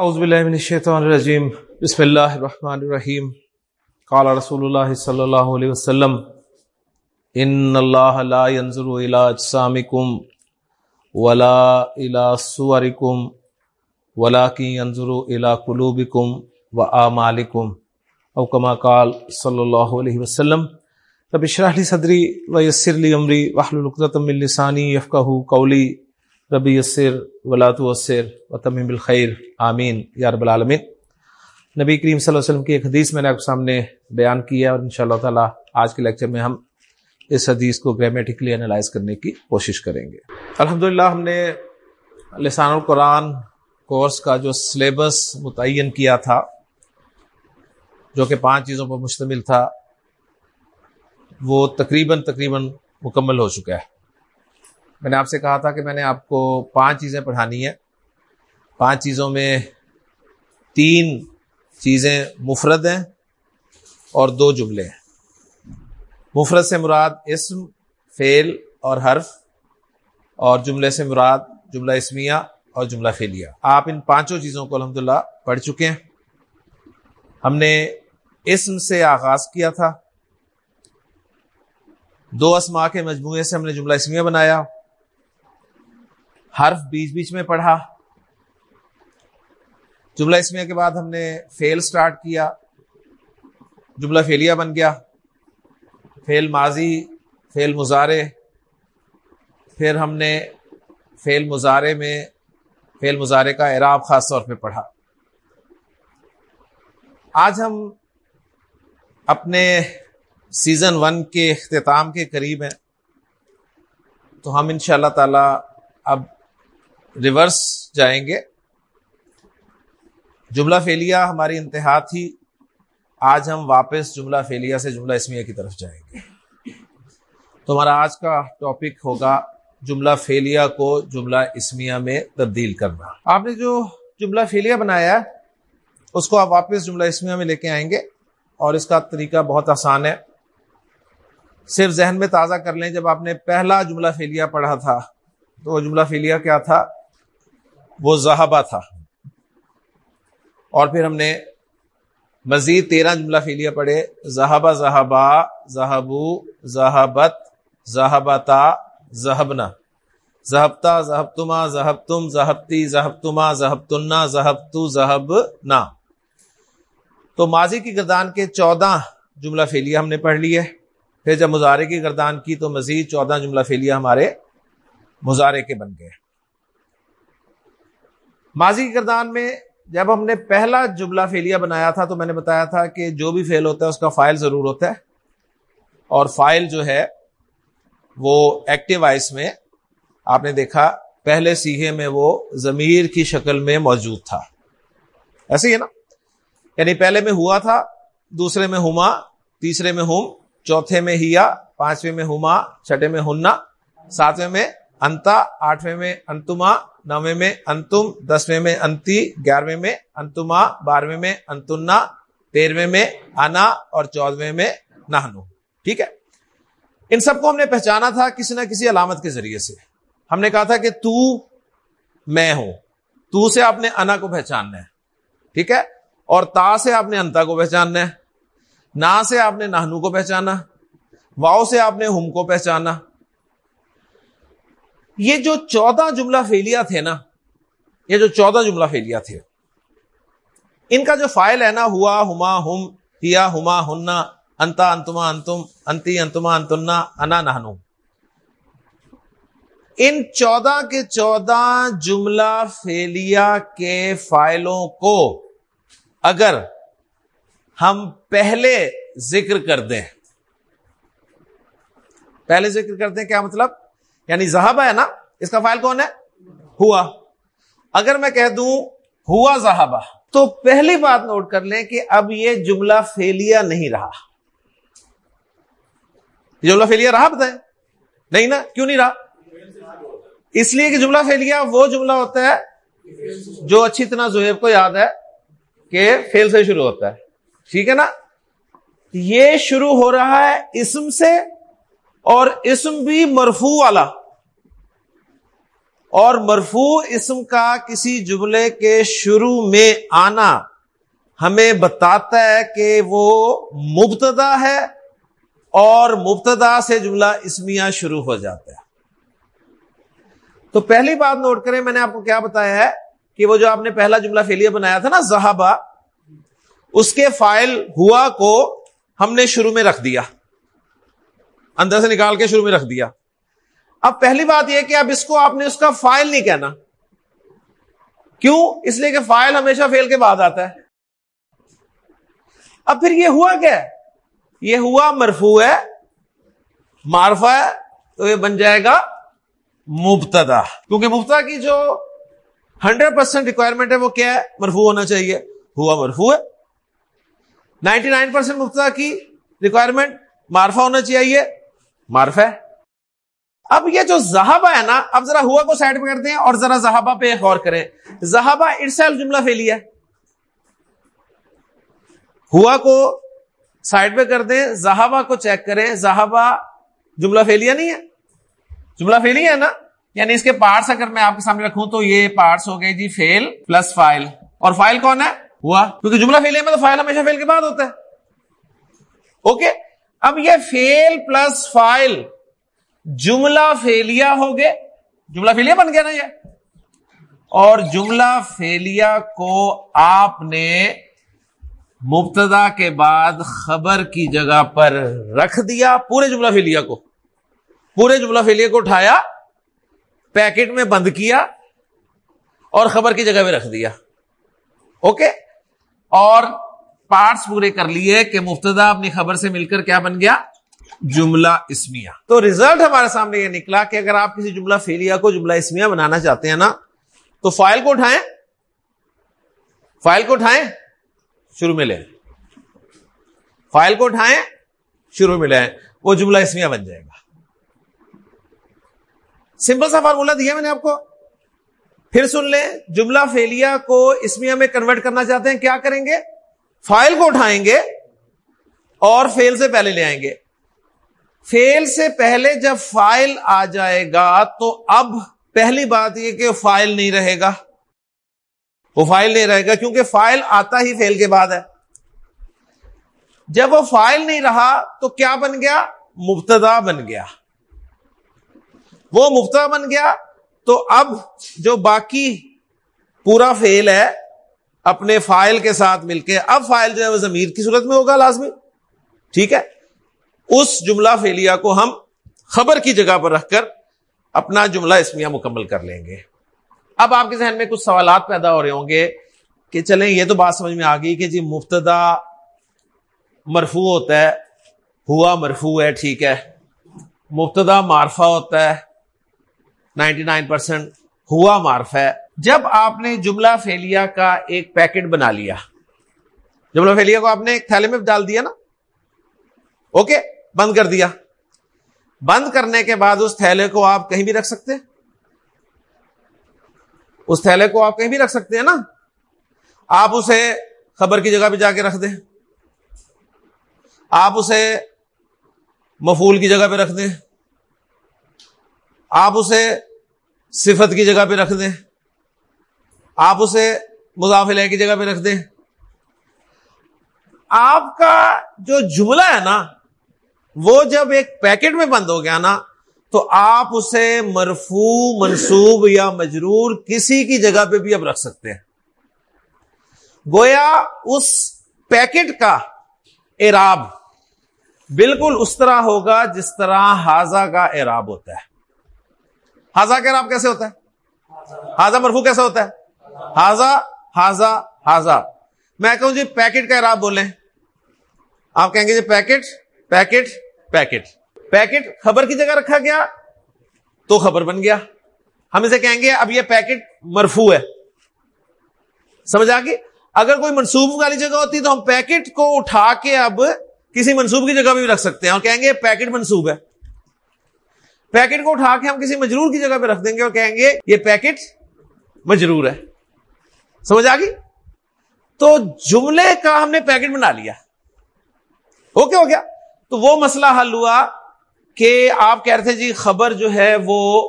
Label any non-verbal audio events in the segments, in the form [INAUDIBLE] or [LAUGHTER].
اعوذ باللہ من الشیطان الرجیم، بسم اللہ الرحمن الرحیم۔ قال رسول اللہ صلی اللہ علیہ وسلم، ان اللہ لا ينظر الى اجسامکم ولا الى صورکم ولكن ينظر الى قلوبکم واعمالکم او کما قال صلی اللہ علیہ وسلم، رب اشرح لی صدری ویسر لی امری، واحلل عقدۃ من لسانی یفقهوا قولی۔ ربی یسر ولا توسر وتمم بالخیر، آمین، یا رب العالمین۔ نبی کریم صلی اللہ علیہ وسلم کی ایک حدیث میں نے آپ کے سامنے بیان کی ہے اور انشاءاللہ تعالی آج کے لیکچر میں ہم اس حدیث کو گرامیٹیکلی انالائز کرنے کی کوشش کریں گے۔ الحمدللہ، ہم نے لسان القرآن کورس کا جو سلیبس متعین کیا تھا، جو کہ پانچ چیزوں پر مشتمل تھا، وہ تقریباً تقریباً مکمل ہو چکا ہے۔ میں نے آپ سے کہا تھا کہ میں نے آپ کو پانچ چیزیں پڑھانی ہیں۔ پانچ چیزوں میں تین چیزیں مفرد ہیں اور دو جملے ہیں۔ مفرد سے مراد اسم، فعل اور حرف، اور جملے سے مراد جملہ اسمیہ اور جملہ فیلیا آپ ان پانچوں چیزوں کو الحمدللہ پڑھ چکے ہیں۔ ہم نے اسم سے آغاز کیا تھا۔ دو اسما کے مجموعے سے ہم نے جملہ اسمیہ بنایا۔ حرف بیچ بیچ میں پڑھا۔ جملہ اسمیہ کے بعد ہم نے فیل سٹارٹ کیا۔ جملہ فیلیا بن گیا۔ فیل ماضی فیل مظاہرے پھر ہم نے فیل مظاہرے میں فیل مظاہرے کا اعراب خاص طور پہ پڑھا۔ آج ہم اپنے سیزن ون کے اختتام کے قریب ہیں۔ تو ہم ان شاء اللہ تعالی اب ریورس جائیں گے۔ جملہ فیلیا ہماری انتہا تھی، آج ہم واپس جملہ فیلیا سے جملہ اسمیہ کی طرف جائیں گے۔ تو ہمارا آج کا ٹاپک ہوگا جملہ فیلیا کو جملہ اسمیہ میں تبدیل کرنا۔ آپ نے جو جملہ فیلیا بنایا ہے، اس کو آپ واپس جملہ اسمیہ میں لے کے آئیں گے اور اس کا طریقہ بہت آسان ہے۔ صرف ذہن میں تازہ کر لیں، جب آپ نے پہلا جملہ فیلیا پڑھا تھا، تو وہ جملہ فیلیا کیا تھا؟ وہ زہابہ تھا۔ اور پھر ہم نے مزید تیرہ جملہ فیلیا پڑھے۔ زہابہ زہابا زہبو زہابت زہابتا زہبنا۔ زہبتا، زہبتما، زہبتم، زہبتی، زہبتما، زہبتنا، زہبتو، زہبنا۔ تو ماضی کی گردان کے چودہ جملہ فیلیا ہم نے پڑھ لی ہے۔ پھر جب مظاہرے کی گردان کی تو مزید چودہ جملہ فیلیا ہمارے مظاہرے کے بن گئے۔ ماضی کی میں جب ہم نے پہلا جملہ فیلیا بنایا تھا تو میں نے بتایا تھا کہ جو بھی فیل ہوتا ہے اس کا فائل ضرور ہوتا ہے اور فائل جو ہے وہ ایکٹیو وائس میں آپ نے دیکھا پہلے سیگے میں وہ ضمیر کی شکل میں موجود تھا۔ ایسے ہی ہے نا؟ یعنی پہلے میں ہوا تھا، دوسرے میں ہما، تیسرے میں ہم، چوتھے میں ہیا، پانچویں میں ہما، چھٹے میں ہننا ساتویں میں انتا، آٹھویں میں انتما، نویں میں انتم، دسویں میں انتی، گیارہویں میں انتما، بارہویں میں انتنا، تیرہویں میں انا اور چودہویں میں نہنو ٹھیک ہے؟ ان سب کو ہم نے پہچانا تھا کسی نہ کسی علامت کے ذریعے سے۔ ہم نے کہا تھا کہ تو میں ہوں۔ تو سے آپ نے انا کو پہچاننا ہے۔ ٹھیک ہے؟ اور تا سے آپ نے انتا کو پہچاننا ہے۔ نا سے آپ نے نہنو کو پہچانا واؤ سے آپ نے ہم کو پہچانا یہ جو چودہ جملہ فیلیا تھے نا، یہ جو چودہ جملہ فیلیا تھے، ان کا جو فائل ہے نا، ہوا، ہما، ہم، ہیا، ہما ہننا انتا، انتما، انتم، انتی، انتما، انتنا، انا نہنو ان چودہ کے چودہ جملہ فیلیا کے فائلوں کو اگر ہم پہلے ذکر کر دیں، پہلے ذکر کر دیں کیا مطلب؟ یعنی زہابہ ہے نا، اس کا فائل کون ہے؟ ہوا۔ اگر میں کہہ دوں ہوا زہابہ تو پہلی بات نوٹ کر لیں کہ اب یہ جملہ فیلیا نہیں رہا۔ جملہ فیلیا رہا بتائیں۔ نہیں نا، کیوں نہیں رہا؟ اس لیے کہ جملہ فیلیا وہ جملہ ہوتا ہے جو اچھی طرح زہیب کو یاد ہے کہ فیل سے شروع ہوتا ہے۔ ٹھیک ہے نا؟ یہ شروع ہو رہا ہے اسم سے اور اسم بھی مرفو والا۔ اور مرفو اسم کا کسی جملے کے شروع میں آنا ہمیں بتاتا ہے کہ وہ مبتدا ہے اور مبتدا سے جملہ اسمیہ شروع ہو جاتا ہے۔ تو پہلی بات نوٹ کریں، میں نے آپ کو کیا بتایا ہے کہ وہ جو آپ نے پہلا جملہ فیلیا بنایا تھا نا زہابا اس کے فائل ہوا کو ہم نے شروع میں رکھ دیا۔ اندر سے نکال کے شروع میں رکھ دیا۔ اب پہلی بات یہ کہ اب اس کو آپ نے اس کا فائل نہیں کہنا۔ کیوں؟ اس لیے کہ فائل ہمیشہ فیل کے بعد آتا ہے۔ اب پھر یہ ہوا کیا یہ ہوا مرفو ہے معرفا ہے، تو یہ بن جائے گا مبتدا۔ کیونکہ مبتدا کی جو ہنڈریڈ پرسینٹ ریکوائرمنٹ ہے، وہ کیا ہے؟ مرفو ہونا چاہیے۔ ہوا مرفو ہے۔ نائنٹی نائن پرسینٹ مبتدا کی ریکوائرمنٹ مارفا ہونا چاہیے۔ مارفا ہے؟ اب یہ جو زہابا ہے نا، اب ذرا ہوا کو سائڈ پہ کرتے ہیں اور ذرا زہابا پہ غور کریں۔ زہابا ارسل جملہ فیلی ہے۔ ہوا کو سائڈ پہ کر دیں زہابا کو چیک کریں۔ زہابا جملہ فیلیا نہیں ہے۔ جملہ فیلی ہے نا؟ یعنی اس کے پارٹس اگر میں آپ کے سامنے رکھوں تو یہ پارٹس ہو گئے جی فیل پلس فائل اور فائل کون ہے؟ ہوا۔ کیونکہ جملہ فیلیا میں تو فائل ہمیشہ فیل کے بعد ہوتا ہے۔ اوکے اب یہ فیل پلس فائل جملہ فیلیا ہو گئے۔ جملہ فیلیا بن گیا نا یہ۔ اور جملہ فیلیا کو آپ نے مبتدا کے بعد خبر کی جگہ پر رکھ دیا پورے جملہ فیلیا کو۔ پورے جملہ فیلیا کو اٹھایا پیکٹ میں بند کیا اور خبر کی جگہ پہ رکھ دیا۔ اوکے اور پارٹس پورے کر لیے کہ مفتدا اپنی خبر سے مل کر کیا بن گیا؟ جملہ اسمیا تو ریزلٹ ہمارے سامنے یہ نکلا کہ اگر آپ کسی جملہ فیلیا کو جملہ اسمیا بنانا چاہتے ہیں نا، تو فائل کو اٹھائیں۔ فائل کو اٹھائیں، شروع میں لیں فائل کو اٹھائیں، شروع میں لیں وہ جملہ اسمیا بن جائے گا۔ سمپل سا فارمولا دیا میں نے آپ کو۔ پھر سن لیں، جملہ فیلیا کو اسمیا میں کنورٹ کرنا چاہتے ہیں، کیا کریں گے؟ فائل کو اٹھائیں گے اور فیل سے پہلے لے آئیں گے۔ فیل سے پہلے جب فائل آ جائے گا تو اب پہلی بات یہ کہ فائل نہیں رہے گا۔ وہ فائل نہیں رہے گا کیونکہ فائل آتا ہی فیل کے بعد ہے۔ جب وہ فائل نہیں رہا تو کیا بن گیا؟ مبتدا بن گیا۔ وہ مبتدا بن گیا تو اب جو باقی پورا فیل ہے اپنے فائل کے ساتھ مل کے، اب فائل جو ہے وہ ضمیر کی صورت میں ہوگا لازمی، ٹھیک ہے؟ اس جملہ فیلیا کو ہم خبر کی جگہ پر رکھ کر اپنا جملہ اسمیا مکمل کر لیں گے۔ اب آپ کے ذہن میں کچھ سوالات پیدا ہو رہے ہوں گے کہ چلیں، یہ تو بات سمجھ میں آ گئی کہ جی مفتدا مرفو ہوتا ہے، ہوا مرفو ہے، ٹھیک ہے۔ مفتدا معرفہ ہوتا ہے، نائنٹی نائن پرسینٹ ہوا معرف ہے۔ جب آپ نے جملہ فیلیا کا ایک پیکٹ بنا لیا، جملہ فیلیا کو آپ نے ایک تھیلے میں ڈال دیا نا؟ اوکے، بند کر دیا۔ بند کرنے کے بعد اس تھیلے کو آپ کہیں بھی رکھ سکتے اس تھیلے کو آپ کہیں بھی رکھ سکتے ہیں نا؟ آپ اسے خبر کی جگہ پہ جا کے رکھ دیں۔ آپ اسے مفول کی جگہ پہ رکھ دیں۔ آپ اسے صفت کی جگہ پہ رکھ دیں۔ آپ اسے مضافلہ کی جگہ پہ رکھ دیں۔ آپ کا جو جملہ ہے نا، وہ جب ایک پیکٹ میں بند ہو گیا نا، تو آپ اسے مرفو منصوب یا مجرور کسی کی جگہ پہ بھی اب رکھ سکتے ہیں۔ گویا اس پیکٹ کا اعراب بالکل اس طرح ہوگا جس طرح حاضہ کا اعراب ہوتا ہے۔ ہاضا کا اعراب کیسے ہوتا ہے؟ ہاضا مرفو کیسا ہوتا ہے؟ ہاضا ہاضا ہاضا میں کہوں جی پیکٹ کا اعراب بولیں۔ آپ کہیں گے جی پیکٹ پیکٹ پیکٹ پیکٹ خبر کی جگہ رکھا گیا تو خبر بن گیا۔ ہم اسے کہیں گے اب یہ پیکٹ مرفو ہے۔ سمجھ آ گئی؟ اگر کوئی منصوب والی جگہ ہوتی تو ہم پیکٹ کو اٹھا کے اب کسی منصوب کی جگہ بھی رکھ سکتے ہیں اور کہیں گے پیکٹ منصوب ہے۔ پیکٹ کو اٹھا کے ہم کسی مجرور کی جگہ پہ رکھ دیں گے اور کہیں گے یہ پیکٹ مجرور ہے۔ سمجھ آ گئی؟ تو جملے کا ہم نے پیکٹ بنا لیا۔ اوکے ہو گیا۔ تو وہ مسئلہ حل ہوا کہ آپ کہہ رہے تھے جی خبر جو ہے وہ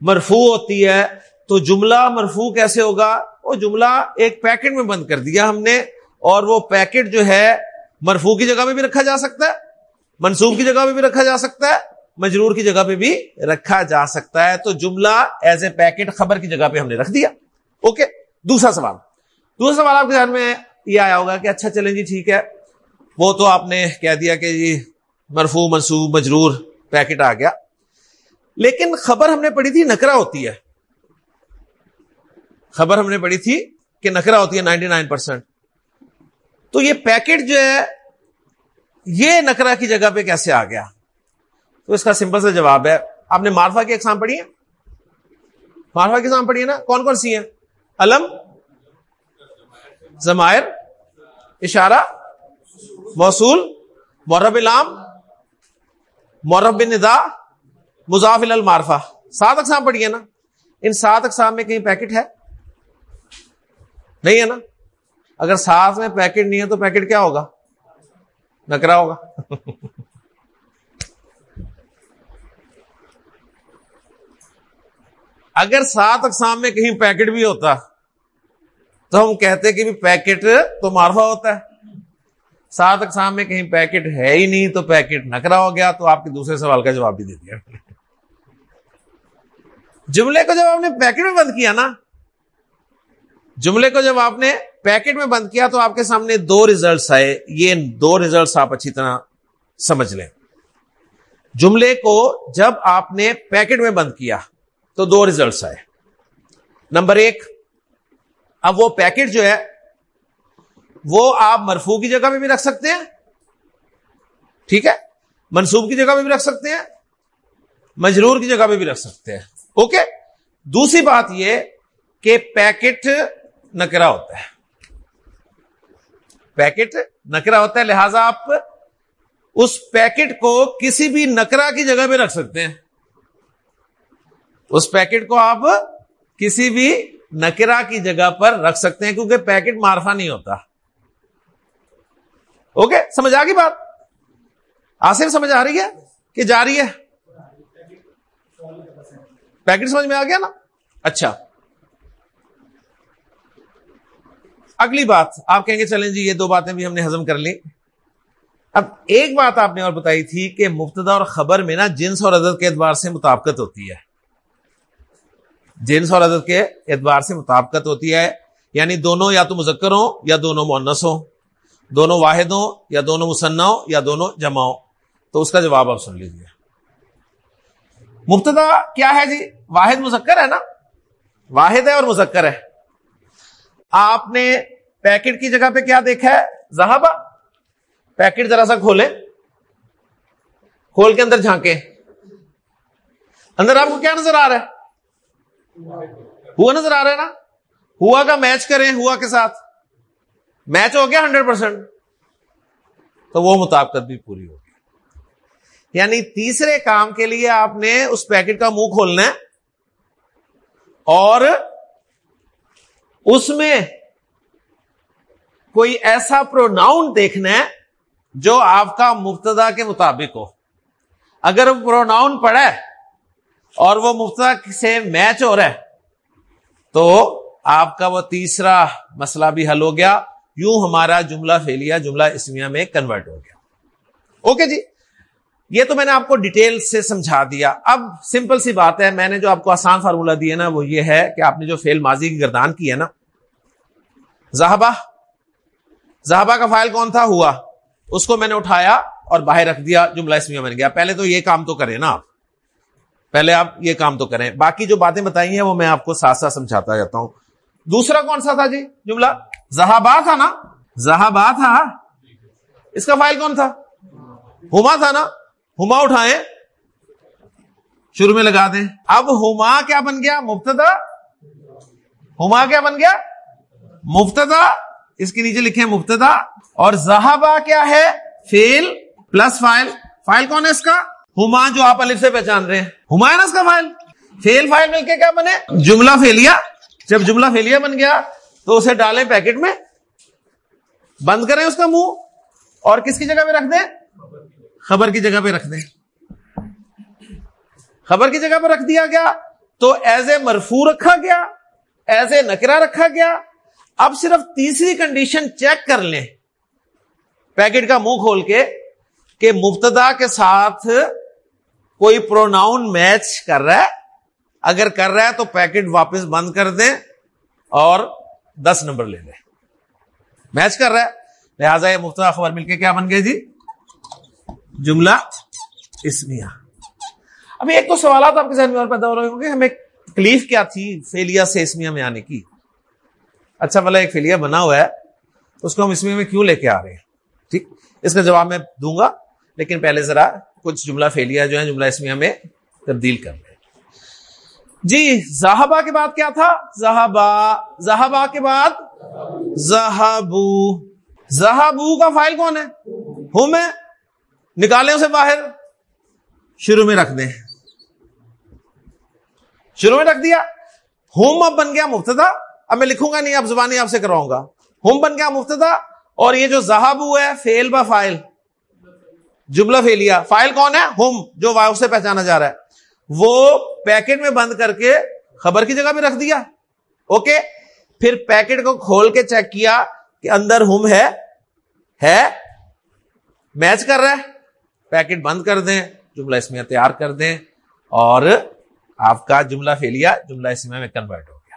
مرفو ہوتی ہے، تو جملہ مرفو کیسے ہوگا؟ وہ جملہ ایک پیکٹ میں بند کر دیا ہم نے، اور وہ پیکٹ جو ہے مرفو کی جگہ میں بھی رکھا جا سکتا ہے منصوب کی جگہ پہ بھی رکھا جا سکتا ہے، مجرور کی جگہ پہ بھی رکھا جا سکتا ہے۔ تو جملہ ایز اے پیکٹ خبر کی جگہ پہ ہم نے رکھ دیا۔ اوکے۔ دوسرا سوال۔ دوسرا سوال آپ کے ذہن میں یہ آیا ہوگا کہ اچھا چلیں جی ٹھیک ہے۔ وہ تو آپ نے کہہ دیا کہ جی مرفو منصوب، مجرور پیکٹ آ گیا۔ لیکن خبر ہم نے پڑھی تھی نکرا ہوتی ہے۔ خبر ہم نے پڑھی تھی کہ نکرا ہوتی ہے نائنٹی نائن پرسینٹ تو یہ پیکٹ جو ہے، یہ نکرا کی جگہ پہ کیسے آ گیا؟ تو اس کا سمپل سا جواب ہے۔ آپ نے مارفا کی ایگزام پڑھی ہے؟ مارفا کی ایگزام پڑھی ہے نا؟ کون کون سی ہیں؟ علم زمائر اشارہ، موصول، مورب علام مورب ندا مضافل المارفا سات اقسام پڑھی ہے نا؟ ان سات اقسام میں کہیں پیکٹ ہے؟ نہیں ہے نا؟ اگر سات میں پیکٹ نہیں ہے تو پیکٹ کیا ہوگا؟ نکرا ہوگا۔ [LAUGHS] اگر سات اقسام میں کہیں پیکٹ بھی ہوتا تو ہم کہتے کہ پیکٹ تو مارفا ہوتا ہے۔ سات اقسام میں کہیں پیکٹ ہے ہی نہیں تو پیکٹ نکرا ہو گیا تو آپ کے دوسرے سوال کا جواب بھی دے دیا۔ جملے کو جب آپ نے پیکٹ میں بند کیا نا، جملے کو جب آپ نے پیکٹ میں بند کیا تو آپ کے سامنے دو ریزلٹس آئے۔ یہ دو ریزلٹس آپ اچھی طرح سمجھ لیں۔ جملے کو جب آپ نے پیکٹ میں بند کیا تو دو ریزلٹس آئے۔ نمبر ایک، اب وہ پیکٹ جو ہے، وہ آپ مرفو کی جگہ پہ بھی رکھ سکتے ہیں۔ ٹھیک ہے؟ منصوب کی جگہ پہ بھی رکھ سکتے ہیں۔ مجرور کی جگہ پہ بھی رکھ سکتے ہیں۔ اوکے دوسری بات یہ کہ پیکٹ نکرا ہوتا ہے۔ پیکٹ نکرا ہوتا ہے، لہذا آپ اس پیکٹ کو کسی بھی نکرا کی جگہ پہ رکھ سکتے ہیں۔ اس پیکٹ کو آپ کسی بھی نکرا کی جگہ پر رکھ سکتے ہیں کیونکہ پیکٹ مارفا نہیں ہوتا۔ اوکے، سمجھ آ گئی بات؟ آصف، سمجھ آ رہی ہے کہ جا رہی ہے؟ پیکٹ سمجھ میں آ گیا نا؟ اچھا۔ اگلی بات، آپ کہیں گے چلیں جی یہ دو باتیں بھی ہم نے ہزم کر لی۔ اب ایک بات آپ نے اور بتائی تھی کہ مبتدا اور خبر میں نا جنس اور عدد کے اعتبار سے مطابقت ہوتی ہے۔ جنس اور عدد کے اعتبار سے مطابقت ہوتی ہے۔ یعنی دونوں یا تو مذکر ہوں یا دونوں مونس ہوں۔ دونوں واحد ہوں یا دونوں مسنہ ہوں یا دونوں جمع ہوں۔ تو اس کا جواب آپ سن لیجیے مبتدا کیا ہے جی؟ واحد مذکر ہے نا؟ واحد ہے اور مذکر ہے۔ آپ نے پیکٹ کی جگہ پہ کیا دیکھا ہے؟ زہابا پیکٹ ذرا سا کھولے کھول کے اندر جھانکے اندر آپ کو کیا نظر آ رہا ہے؟ ہوا نظر آ رہا ہے نا؟ ہوا کا میچ کریں ہوا کے ساتھ۔ میچ ہو گیا ہنڈریڈ پرسینٹ تو وہ مطابقت بھی پوری ہوگی یعنی تیسرے کام کے لیے آپ نے اس پیکٹ کا منہ کھولنا ہے۔ اور اس میں کوئی ایسا پروناؤن دیکھنا ہے جو آپ کا مبتدا کے مطابق ہو۔ اگر وہ پروناؤن پڑا ہے اور وہ مبتدا سے میچ ہو رہا ہے۔ تو آپ کا وہ تیسرا مسئلہ بھی حل ہو گیا۔ یوں ہمارا جملہ فیلیا جملہ اسمیا میں کنورٹ ہو گیا۔ اوکے جی؟ یہ تو میں نے آپ کو ڈیٹیل سے سمجھا دیا۔ اب سمپل سی بات ہے، میں نے جو آپ کو آسان فارمولا دیا نا، وہ یہ ہے کہ آپ نے جو فیل ماضی کی گردان کی ہے نا۔ زہبا زہبا کا فائل کون تھا؟ ہوا۔ اس کو میں نے اٹھایا اور باہر رکھ دیا۔ جملہ اسمیا بن گیا۔ پہلے تو یہ کام تو کریں نا آپ۔ پہلے آپ یہ کام تو کریں۔ باقی جو باتیں بتائی ہیں وہ میں آپ کو ساتھ ساتھ سمجھاتا جاتا ہوں۔ دوسرا کون سا تھا جی؟ جملہ؟ زہابا تھا نا؟ زہابا تھا؟ اس کا فائل کون تھا؟ ہما تھا نا؟ ہما اٹھائیں۔ شروع میں لگا دیں۔ اب ہما کیا بن گیا؟ مبتدا۔ ہما کیا بن گیا؟ مبتدا۔ اس کے نیچے لکھے مبتدا۔ اور زہابا کیا ہے؟ فیل پلس فائل۔ فائل کون ہے اس کا؟ ہما جو آپ الف سے پہچان رہے ہیں۔ ہما نا اس کا فائل؟ فیل فائل مل کے کیا بنے؟ جملہ فیلیا۔ جب جملہ فیلیا بن گیا تو اسے ڈالیں پیکٹ میں۔ بند کریں اس کا منہ۔ اور کس کی جگہ پہ رکھ دیں؟ خبر کی جگہ پہ رکھ دیں۔ خبر کی جگہ پہ رکھ دیا گیا تو ایز اے مرفو رکھا گیا، ایز اے نکرا رکھا گیا۔ اب صرف تیسری کنڈیشن چیک کر لیں۔ پیکٹ کا منہ کھول کے کہ مبتدا کے ساتھ کوئی پروناؤن میچ کر رہا ہے، اگر کر رہا ہے تو پیکٹ واپس بند کر دیں اور دس نمبر لے لیں۔ میچ کر رہا ہے۔ لہٰذا یہ مفت خبر مل کے کیا بن گئے جی؟ جملہ اسمیا ابھی ایک تو سوالات آپ کے ذہن میں اور پیدا ہو رہے ہوں گے ہمیں تکلیف کیا تھی فیلیا سے اسمیا میں آنے کی؟ اچھا بھلا ایک فیلیا بنا ہوا ہے، اس کو ہم اسمیا میں کیوں لے کے آ رہے ہیں؟ ٹھیک، اس کا جواب میں دوں گا، لیکن پہلے ذرا کچھ جملہ فیلیا جو ہے جملہ اسمیا میں تبدیل کر لیں جی زہابا کے بعد کیا تھا؟ زہابا۔ زہابا کے بعد زہابو۔ زہابو کا فائل کون ہے؟ ہوں میں نکالے اسے باہر۔ شروع میں رکھ دیں۔ شروع میں رکھ دیا۔ ہوم اب بن گیا مفتدا اب میں لکھوں گا نہیں، اب زبانی آپ سے کرواؤں گا۔ ہوم بن گیا مفتدا اور یہ جو زہابو ہے فیل با فائل۔ جملہ فیلیا فائل کون ہے؟ ہوم جو واؤ سے پہچانا جا رہا ہے۔ وہ پیکٹ میں بند کر کے خبر کی جگہ پہ رکھ دیا۔ اوکے؟ پھر پیکٹ کو کھول کے چیک کیا کہ اندر ہوم ہے ہے، میچ کر رہا ہے۔ پیکٹ بند کر دیں، جملہ اس میں تیار کر دیں۔ اور آپ کا جملہ فیلیا جملہ اس میں کنورٹ ہو گیا۔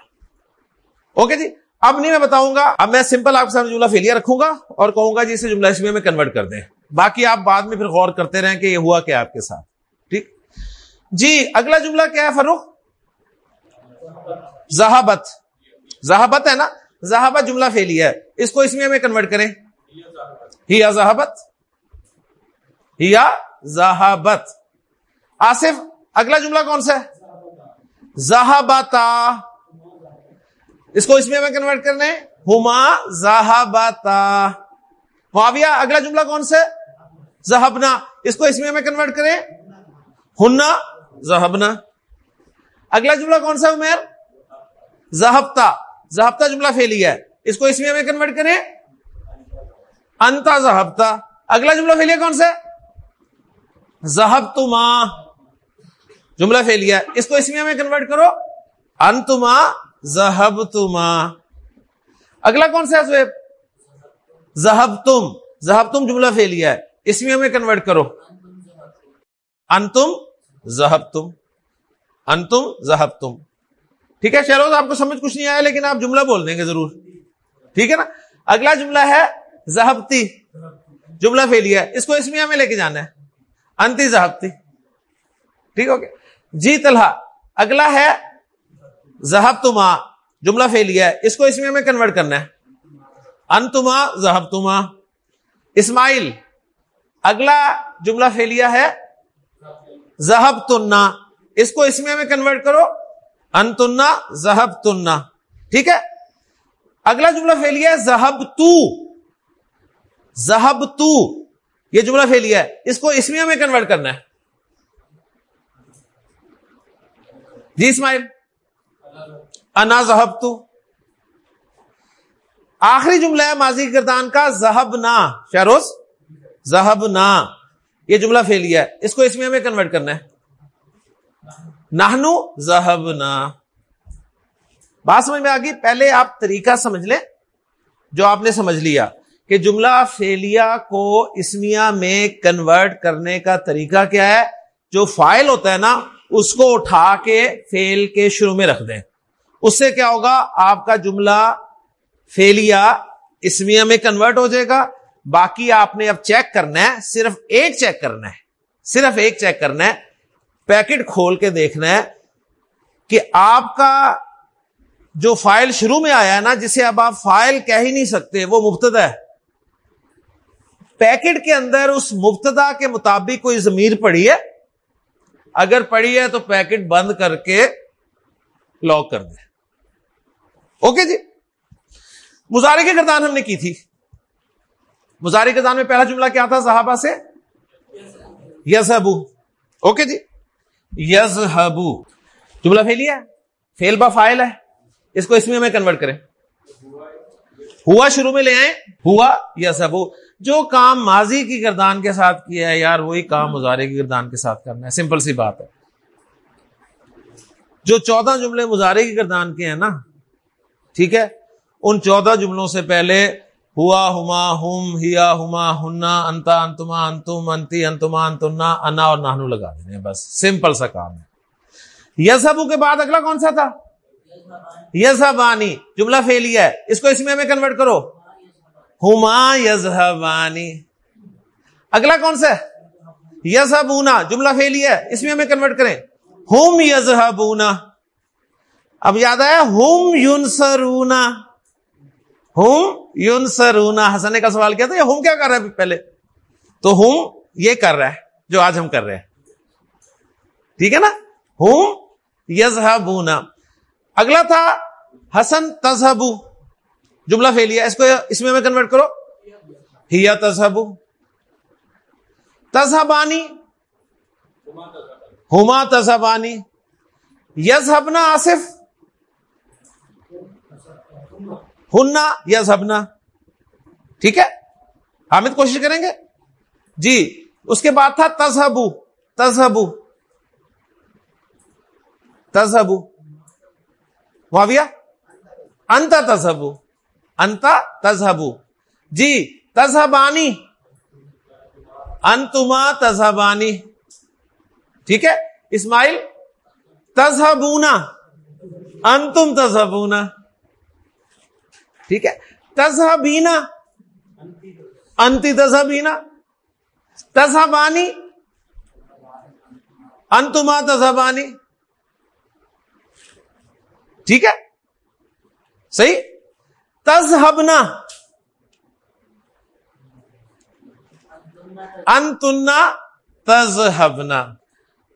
اوکے جی؟ اب نہیں میں بتاؤں گا، اب میں سمپل آپ کے سامنے جملہ فیلیا رکھوں گا اور کہوں گا جی اسے جملہ اس میں کنورٹ کر دیں۔ باقی آپ بعد میں پھر غور کرتے رہیں کہ یہ ہوا کیا آپ کے ساتھ۔ ٹھیک؟ جی اگلا جملہ کیا ہے فروخ زہابت۔ زہابت ہے نا؟ زہابت جملہ فیلی ہے۔ اس کو اس میں ہمیں کنورٹ کریں۔ ہیا زہابت۔ ہیا زہابت۔ آصف، اگلا جملہ کون سا ہے؟ زہابتا۔ اس کو اس میں ہمیں کنورٹ کرنے۔ ہما زہابتا۔ معاویہ، اگلا جملہ کون سا ہے؟ زہبنا اس کو اس میں کنورٹ کریں؟ ہننا زہبنا اگلا جملہ کون سا عمیر زہبتا زہبتا جملہ فیلی ہے۔ اس کو اس میں کنورٹ کریں؟ انتا زہبتا اگلا جملہ فیلیا کون سا؟ زہب تما جملہ فیلیا اس کو اس میں کنورٹ کرو۔ انتما زہب تما اگلا کون سا ہے زہب تم زہب تم جملہ فیلیا ہے۔ اس میں ہمیں کنورٹ کرو۔ انتم زہب تم انتم زہب تم ٹھیک ہے شہروز، آپ کو سمجھ کچھ نہیں آیا، لیکن آپ جملہ بول دیں گے ضرور۔ ٹھیک ہے نا؟ اگلا جملہ ہے زہبتی جملہ فیلیا اس کو اس میں لے کے جانا ہے۔ انتی زہبتی ٹھیک ہو گیا جی طلحہ، اگلا ہے زہب تما جملہ فیلیا اس کو اس میں کنورٹ کرنا ہے۔ انتما زہب تما اسماعیل۔ اگلا جملہ فیلیا ہے زہب تننا اس کو اس میں کنورٹ کرو، انتنا زہب تننا ٹھیک ہے؟ اگلا جملہ فیلیا ہے زہب تو زہب تو یہ جملہ فیلیا ہے، اس کو اس میں کنورٹ کرنا ہے۔ جی اسماعیل، انا زہب تو آخری جملہ ہے ماضی کردان کا زہب نا شہروز؟ زہب نا، یہ جملہ فیلیا ہے۔ اس کو اس میں ہمیں کنورٹ کرنا ہے۔ نہنو زہب نا۔ بات سمجھ میں آگی پہلے آپ طریقہ سمجھ لیں، جو آپ نے سمجھ لیا کہ جملہ فیلیا کو اسمیا میں کنورٹ کرنے کا طریقہ کیا ہے۔ جو فائل ہوتا ہے نا، اس کو اٹھا کے فیل کے شروع میں رکھ دیں۔ اس سے کیا ہوگا؟ آپ کا جملہ فیلیا اسمیا میں کنورٹ ہو جائے گا۔ باقی آپ نے اب چیک کرنا ہے، صرف ایک چیک کرنا ہے۔ صرف ایک چیک کرنا ہے۔ پیکٹ کھول کے دیکھنا ہے کہ آپ کا جو فائل شروع میں آیا ہے نا، جسے اب آپ فائل کہہ ہی نہیں سکتے، وہ مبتدا ہے۔ پیکٹ کے اندر اس مبتدا کے مطابق کوئی ضمیر پڑی ہے؟ اگر پڑی ہے تو پیکٹ بند کر کے لاک کر دیں۔ اوکے جی۔ مظاہرے کی گردان ہم نے کی تھی۔ مظاہرے گردان میں پہلا جملہ کیا تھا صحابہ سے؟ یس ہبو اوکے جی؟ یز ہبو جملہ فیلیا ہے؟ فیل با فائل ہے۔ اس کو اس میں ہمیں کنورٹ کریں۔ ہوا شروع میں لے آئے ہوا یس ہبو جو کام ماضی کی گردان کے ساتھ کیا ہے یار، وہی کام مظاہرے کی گردان کے ساتھ کرنا ہے۔ سمپل سی بات ہے۔ جو چودہ جملے مظاہرے کی گردان کے ہیں نا، ٹھیک ہے؟ ان چودہ جملوں سے پہلے ہوا ہما ہم ہیا ہما ہننا انتا انتما انتم انتی انتما انتنا انا اور نہنو لگا دینے بس سمپل سا کام ہے یسبو کے بعد اگلا کون سا تھا یزہبانی جملہ فیلیا ہے اس کو اس میں ہمیں کنورٹ کرو ہما یزہبانی اگلا کون سا ہے یزہبونا جملہ فیلیا ہے اس میں ہمیں کنورٹ کریں ہوم یزہبونا اب یاد آیا ہوم یون سرونا یون سرونا حسن نے کا سوال کیا تھا یا ہوم کیا کر رہا ہے پہلے؟ تو ہوم یہ کر رہا ہے جو آج ہم کر رہے ہیں۔ ٹھیک ہے نا؟ ہوم یزہبونا اگلا تھا، حسن تذہبو۔ جملہ فیلیا اس کو اس میں کنورٹ کرو۔ ہیا تذہبو۔ تذہبانی۔ ہما تذہبانی۔ یزہبنا آصف۔ ہننا یزہبنا ٹھیک ہے؟ حامد کوشش کریں گے؟ جی اس کے بعد تھا تذہبو تذہبو تذہبو۔ معاویہ؟ انت تذہبو انت تذہبو۔ جی تذہبانی۔ انتما تذہبانی۔ ٹھیک ہے؟ اسماعیل؟ تذہبونا۔ انتم تذہبونا۔ ٹھیک ہے تذہبینا انتی تذہبینا تذہبانی، انتما تذہبانی، ٹھیک ہے؟ صحیح؟ تزہبنا انتنا تزہبنا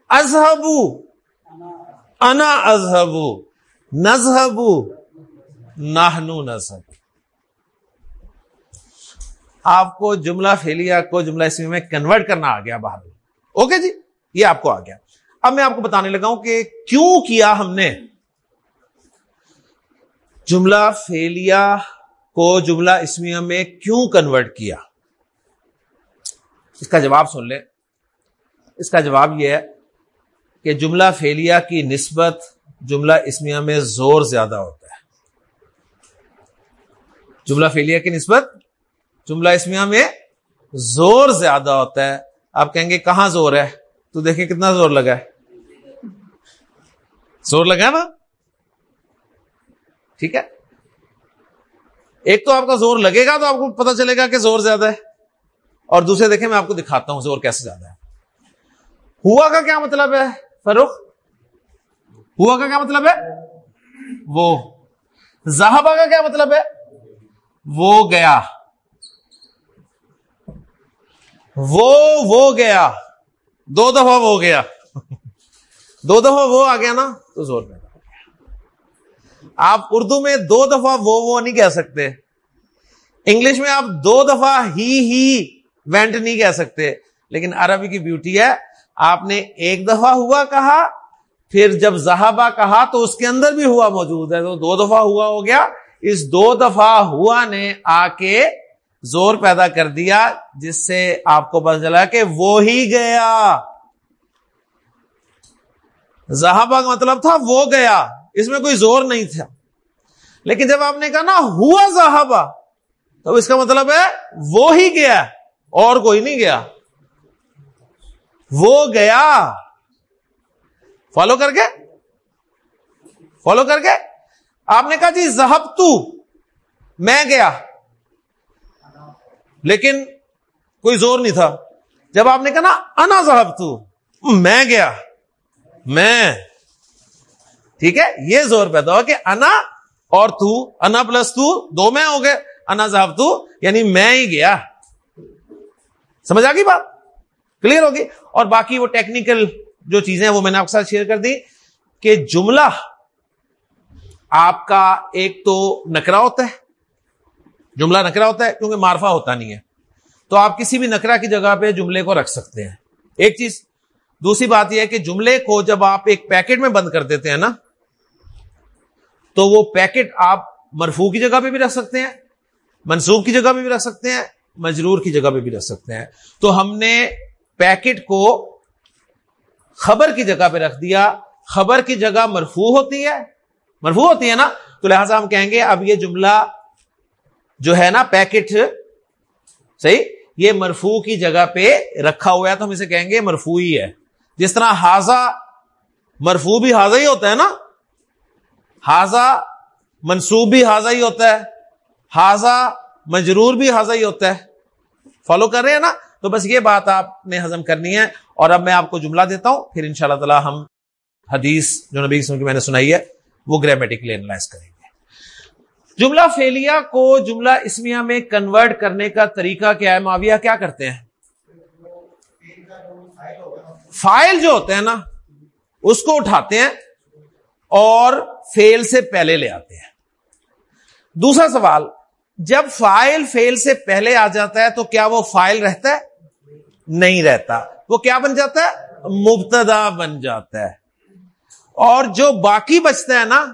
ازہبو انا ازہبو نزہبو نہنو نزہب آپ کو جملہ فیلیا کو جملہ اسمی میں کنورٹ کرنا آ گیا باہر۔ اوکے جی؟ یہ آپ کو آ گیا۔ اب میں آپ کو بتانے لگا ہوں کہ کیوں کیا ہم نے جملہ فیلیا کو جملہ اسمیہ میں کیوں کنورٹ کیا؟ اس کا جواب سن لیں۔ اس کا جواب یہ ہے کہ جملہ فیلیا کی نسبت جملہ اسمیہ میں زور زیادہ ہوتا جملہ فیلیا کی نسبت؟ جملہ اسمیہ میں زور زیادہ ہوتا ہے۔ آپ کہیں گے، کہاں زور ہے؟ تو دیکھیں کتنا زور لگا ہے۔ زور لگا نا؟ ٹھیک ہے۔ ایک تو آپ کا زور لگے گا تو آپ کو پتا چلے گا کہ زور زیادہ ہے۔ اور دوسرے دیکھیں، میں آپ کو دکھاتا ہوں زور کیسے زیادہ ہے۔ ہوا کا کیا مطلب ہے فروخ ہوا کا کیا مطلب ہے؟ وہ۔ زہابا کا کیا مطلب ہے؟ وہ گیا۔ وہ وہ گیا۔ دو دفعہ وہ گیا۔ دو دفعہ وہ آ گیا نا تو زور پہ۔ آپ اردو میں دو دفعہ وہ وہ نہیں کہہ سکتے۔ انگلش میں آپ دو دفعہ ہی ہی وینٹ نہیں کہہ سکتے۔ لیکن عربی کی بیوٹی ہے۔ آپ نے ایک دفعہ ہوا کہا، پھر جب زہابا کہا تو اس کے اندر بھی ہوا موجود ہے۔ تو دو دفعہ ہوا ہو گیا۔ اس دو دفعہ ہوا نے آ کے زور پیدا کر دیا جس سے آپ کو پتا چلا کہ وہ ہی گیا۔ زہابا کا مطلب تھا وہ گیا، اس میں کوئی زور نہیں تھا۔ لیکن جب آپ نے کہا نا ہوا صحابہ تو اس کا مطلب ہے وہ ہی گیا، اور کوئی نہیں گیا۔ وہ گیا۔ فالو کر کے؟ فالو کر کے؟ آپ نے کہا جی زہب تو میں گیا۔ لیکن کوئی زور نہیں تھا۔ جب آپ نے کہا نا، انا زہب تو میں گیا۔ میں۔ ٹھیک ہے؟ یہ زور پیدا ہوا کہ انا اور تو، انا پلس تو، دو میں ہو گئے۔ انا صاحب تو یعنی میں ہی گیا۔ سمجھ آ گئی بات؟ کلیئر ہوگی؟ اور باقی وہ ٹیکنیکل جو چیزیں وہ میں نے آپ کے ساتھ شیئر کر دی کہ جملہ آپ کا ایک تو نکرا ہوتا ہے، جملہ نکرا ہوتا ہے کیونکہ مارفا ہوتا نہیں ہے۔ تو آپ کسی بھی نکرا کی جگہ پہ جملے کو رکھ سکتے ہیں۔ ایک چیز، دوسری بات یہ ہے کہ جملے کو جب آپ ایک پیکٹ میں بند کر دیتے ہیں نا، تو وہ پیکٹ آپ مرفو کی جگہ پہ بھی رکھ سکتے ہیں، منسوخ کی جگہ پہ بھی رکھ سکتے ہیں، مجرور کی جگہ پہ بھی رکھ سکتے ہیں۔ تو ہم نے پیکٹ کو خبر کی جگہ پہ رکھ دیا، خبر کی جگہ مرفو ہوتی ہے مرفو ہوتی ہے نا، تو لہٰذا ہم کہیں گے اب یہ جملہ جو ہے نا پیکٹ صحیح؟ یہ مرفو کی جگہ پہ رکھا ہوا ہے تو ہم اسے کہیں گے مرفو ہی ہے۔ جس طرح ہاضا مرفو بھی حاضہ ہی ہوتا ہے نا ہاضا منصوب بھی حاضہ ہی ہوتا ہے ہاضا مجرور بھی حاضہ ہی ہوتا ہے۔ فالو کر رہے ہیں نا؟ تو بس یہ بات آپ نے ہضم کرنی ہے۔ اور اب میں آپ کو جملہ دیتا ہوں، پھر ان شاء اللہ تعالی ہم حدیث جو نبی قسم کی میں نے سنائی ہے وہ گرامیٹکلی اینالائز کریں گے۔ جملہ فیلیا کو جملہ اسمیا میں کنورٹ کرنے کا طریقہ کیا ہے؟ معاویہ کیا کرتے ہیں؟ فائل جو ہوتے ہیں نا، اس کو اٹھاتے ہیں اور فیل سے پہلے لے آتے ہیں۔ دوسرا سوال، جب فائل فیل سے پہلے آ جاتا ہے تو کیا وہ فائل رہتا ہے؟ نہیں رہتا۔ وہ کیا بن جاتا ہے؟ مبتدا بن جاتا ہے۔ اور جو باقی بچتا ہے نا،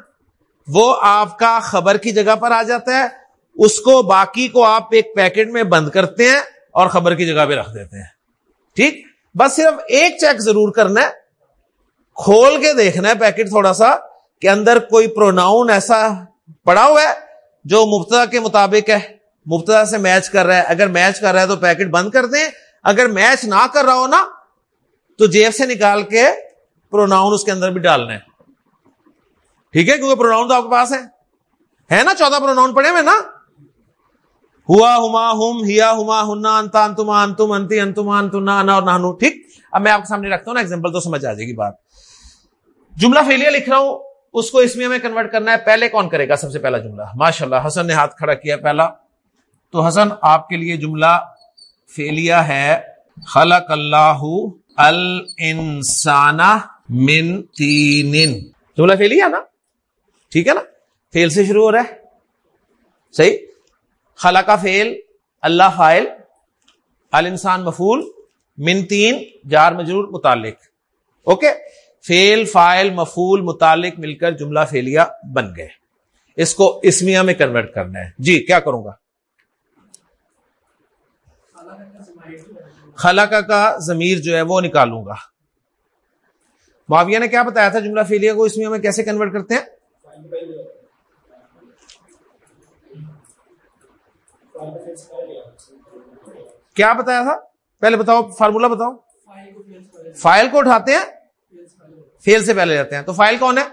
وہ آپ کا خبر کی جگہ پر آ جاتا ہے، اس کو باقی کو آپ ایک پیکٹ میں بند کرتے ہیں اور خبر کی جگہ پہ رکھ دیتے ہیں۔ ٹھیک؟ بس صرف ایک چیک ضرور کرنا ہے۔ کھول کے دیکھنا ہے پیکٹ تھوڑا سا کہ اندر کوئی پروناؤن ایسا پڑا ہوا ہے جو مبتدا کے مطابق ہے۔ مبتدا سے میچ کر رہا ہے۔ اگر میچ کر رہا ہے تو پیکٹ بند کر دیں۔ اگر میچ نہ کر رہا ہو نا، تو جیب سے نکال کے پروناؤن اس کے اندر بھی ڈالنا ہے ٹھیک ہے؟ کیونکہ پروناؤن تو آپ کے پاس ہے۔ ہے نا؟ چودہ پروناؤن پڑے ہوئے نا؟ ہوا ہما ہم، ہیا ہما ہننا انتا انتما، انتم انتی، انتما انتنا، انا اور نانو ٹھیک؟ اب میں آپ کے سامنے رکھتا ہوں نا ایگزامپل تو سمجھ آ جائے گی بات۔ جملہ فیلیا لکھ رہا ہوں۔ اس کو اس میں ہمیں کنورٹ کرنا ہے۔ پہلے کون کرے گا سب سے پہلا جملہ؟ ماشاء اللہ حسن نے ہاتھ کھڑا کیا پہلا۔ تو حسن، آپ کے لیے جملہ فیلیا ہے۔ خلق اللہ الانسان من تین جملہ فیلیا نا؟ ٹھیک ہے نا؟ فیل سے شروع ہو رہا ہے۔ صحیح؟ خلا کا فیل اللہ فائل الانسان مفول من تین، جار مجرور، متعلق۔ اوکے؟ فیل فائل مفول متعلق مل کر جملہ فیلیا بن گئے۔ اس کو اسمیا میں کنورٹ کرنا ہے۔ جی کیا کروں گا؟ خلاقہ کا ضمیر جو ہے وہ نکالوں گا۔ معاویہ نے کیا بتایا تھا جملہ فیلیا کو اسمیا میں کیسے کنورٹ کرتے ہیں؟ کیا بتایا تھا؟ پہلے بتاؤ فارمولا بتاؤ۔ فائل کو اٹھاتے ہیں؟ فیل سے پہلے جاتے ہیں۔ تو فائل کون ہے؟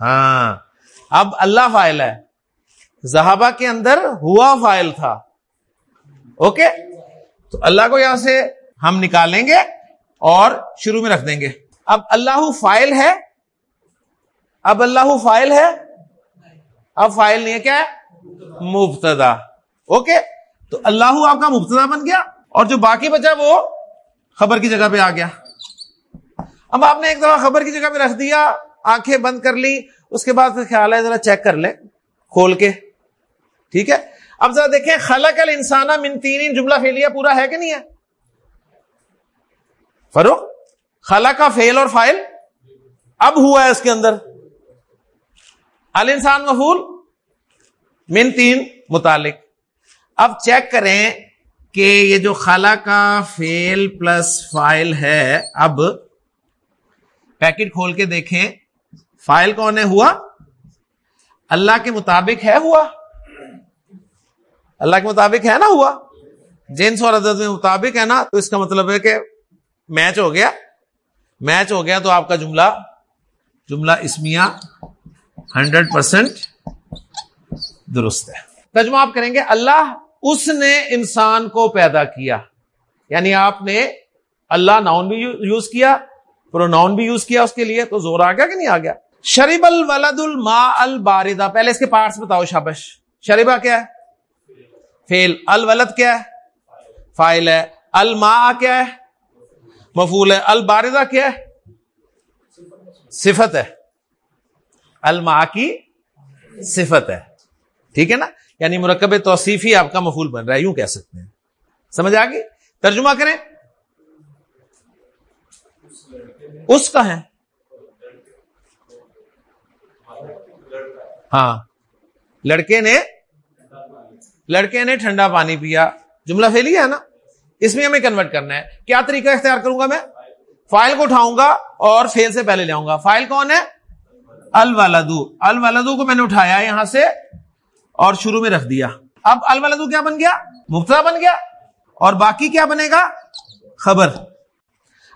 ہاں۔ اب اللہ فائل ہے۔ زہابا کے اندر ہوا فائل تھا۔ اوکے تو اللہ کو یہاں سے ہم نکالیں گے اور شروع میں رکھ دیں گے۔ اب اللہ فائل ہے؟ اب اللہ فائل ہے؟ اب فائل نہیں ہے کیا؟ ہے مبتدا۔ اوکے؟ تو اللہ آپ کا مبتدا بن گیا اور جو باقی بچا وہ خبر کی جگہ پہ آ گیا۔ اب آپ نے ایک دفعہ خبر کی جگہ پہ رکھ دیا، آنکھیں بند کر لی اس کے بعد خیال ہے ذرا چیک کر لیں، کھول کے۔ ٹھیک ہے؟ اب ذرا دیکھیں، خلق الانسان من تین جملہ فیلیا پورا ہے کہ نہیں ہے؟ فروخ خلا کا فیل اور فائل اب ہوا ہے اس کے اندر۔ الانسان مفول من تین متعلق۔ اب چیک کریں کہ یہ جو خلا کا فیل پلس فائل ہے، اب پیکٹ کھول کے دیکھیں۔ فائل کون ہے؟ ہوا۔ اللہ کے مطابق ہے ہوا۔ اللہ کے مطابق ہے نا ہوا۔ جنس اور عدد میں مطابق ہے نا، تو اس کا مطلب ہے کہ میچ ہو گیا۔ میچ ہو گیا تو آپ کا جملہ جملہ اسمیا ہنڈریڈ پرسینٹ درست ہے۔ ترجمہ آپ کریں گے، اللہ اس نے انسان کو پیدا کیا۔ یعنی آپ نے اللہ ناؤن بھی یوز کیا پروناؤن بھی یوز کیا اس کے لیے، تو زور آ گیا کہ نہیں آ گیا؟ شریب الولد الما الباردا پہلے اس کے پارٹس بتاؤ، شابش۔ شریبا کیا ہے؟ فیل۔ الولد کیا ہے؟ فائل ہے۔ الما کیا ہے؟ مفول ہے الباردا کیا ہے؟ صفت ہے۔ الما کی صفت ہے۔ ٹھیک ہے نا؟ یعنی مرکب توصیف ہی آپ کا مفول بن رہا ہے، یوں کہہ سکتے ہیں۔ سمجھ آ گئی؟ ترجمہ کریں۔ اس کا ہے۔ ہاں۔ لڑکے نے لڑکے نے ٹھنڈا پانی پیا۔ جملہ پھیلی ہے نا؟ اس میں ہمیں کنورٹ کرنا ہے۔ کیا طریقہ اختیار کروں گا میں؟ فائل کو اٹھاؤں گا اور فیل سے پہلے لے آؤں گا۔ فائل کون ہے؟ الولدو۔ الولدو کو میں نے اٹھایا یہاں سے اور شروع میں رکھ دیا۔ اب الولدو کیا بن گیا؟ مبتدا بن گیا۔ اور باقی کیا بنے گا؟ خبر۔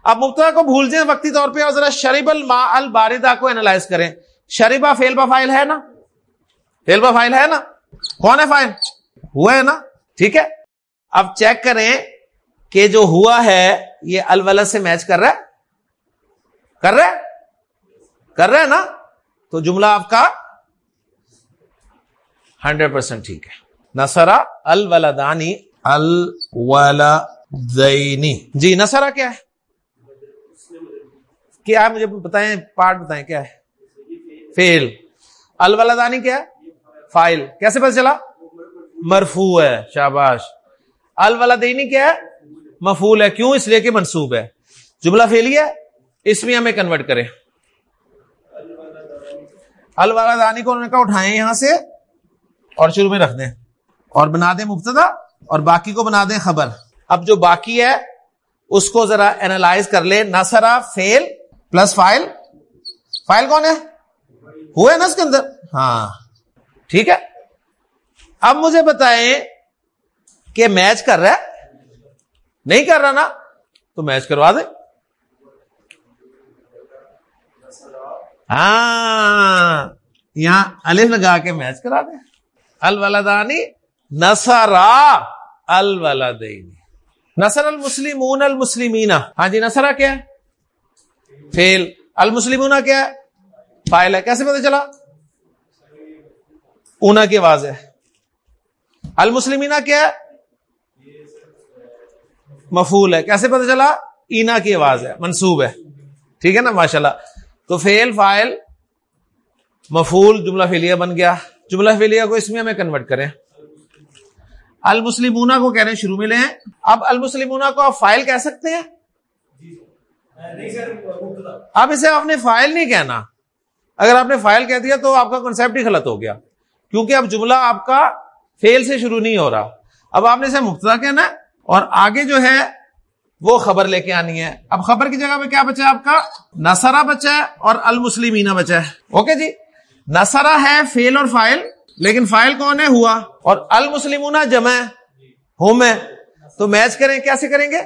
اب مبتدا کو بھول جائیں وقتی طور پہ اور ذرا شریب الما الباردا کو اینالائز کریں۔ شریبا فیلبا فائل ہے نا؟ فیلبا فائل ہے نا؟ کون ہے فائل ہوا ہے نا؟ ٹھیک ہے۔ اب چیک کریں کہ جو ہوا ہے یہ الولد سے میچ کر رہا ہے؟ کر رہا ہے؟ کر رہا ہے نا؟ تو جملہ آپ کا ہنڈریڈ پرسینٹ ٹھیک ہے۔ نسرا الولدانی۔ الولدینی۔ جی نسرا کیا ہے؟ کیا مجھے بتائیں پارٹ بتائیں کیا ہے؟ فیل۔ الولدانی کیا ہے؟ فائل۔ کیسے پتہ چلا؟ مرفو ہے۔ شاباش۔ الولدینی کیا ہے؟ مفول ہے، کیوں اس لیے کہ منصوب ہے؟ جملہ فیلی ہے، اس میں ہمیں کنورٹ کریں۔ الولدانی کو انہوں نے کہا اٹھائیں یہاں سے اور شروع میں رکھ دیں۔ اور بنا دیں مبتدا اور باقی کو بنا دیں خبر۔ اب جو باقی ہے، اس کو ذرا اینالائز کر لیں۔ نسرا فیل پلس فائل فائل کون ہے؟ ہوئے نا اس کے اندر؟ ہاں۔ ٹھیک ہے؟ اب مجھے بتائیں کہ میچ کر رہا ہے۔ نہیں کر رہا نا، تو میچ کروا دیں ہاں یہاں الف لگا کے میچ کرا دیں الولدانی نسرا الولدین۔ نسر المسلمون المسلمین۔ ہاں جی نسرا کیا ہے؟ فیل۔ المسلمون کیا ہے؟ فائل ہے۔ کیسے پتہ چلا؟ اونا کی آواز ہے المسلمین کیا ہے؟ مفول ہے۔ کیسے پتہ چلا؟ اینا کی آواز ہے، منصوب ہے۔ ٹھیک ہے نا؟ ماشاء اللہ تو فیل فائل مفول جملہ فیلیا بن گیا۔ جملہ فیلیا کو اس میں ہمیں کنورٹ کریں۔ المسلمونا کو کہہ رہے ہیں، شروع میں لیں اب المسلمونا کو آپ فائل کہہ سکتے ہیں؟ اب اسے آپ نے فائل نہیں کہنا۔ اگر آپ نے فائل کہہ دیا تو آپ کا کنسپٹ ہی غلط ہو گیا۔ کیونکہ اب جملہ آپ کا فیل سے شروع نہیں ہو رہا۔ اب آپ نے اسے مبتدا کہنا اور آگے جو ہے وہ خبر لے کے آنی ہے۔ اب خبر کی جگہ پہ کیا بچا آپ کا؟ نسرا بچا ہے اور المسلمین بچا ہے۔ اوکے جی؟ نسرا ہے فیل اور فائل، لیکن فائل کون ہے؟ ہوا۔ اور المسلمون جمع ہوم ہے تو میچ کریں کیسے کریں گے؟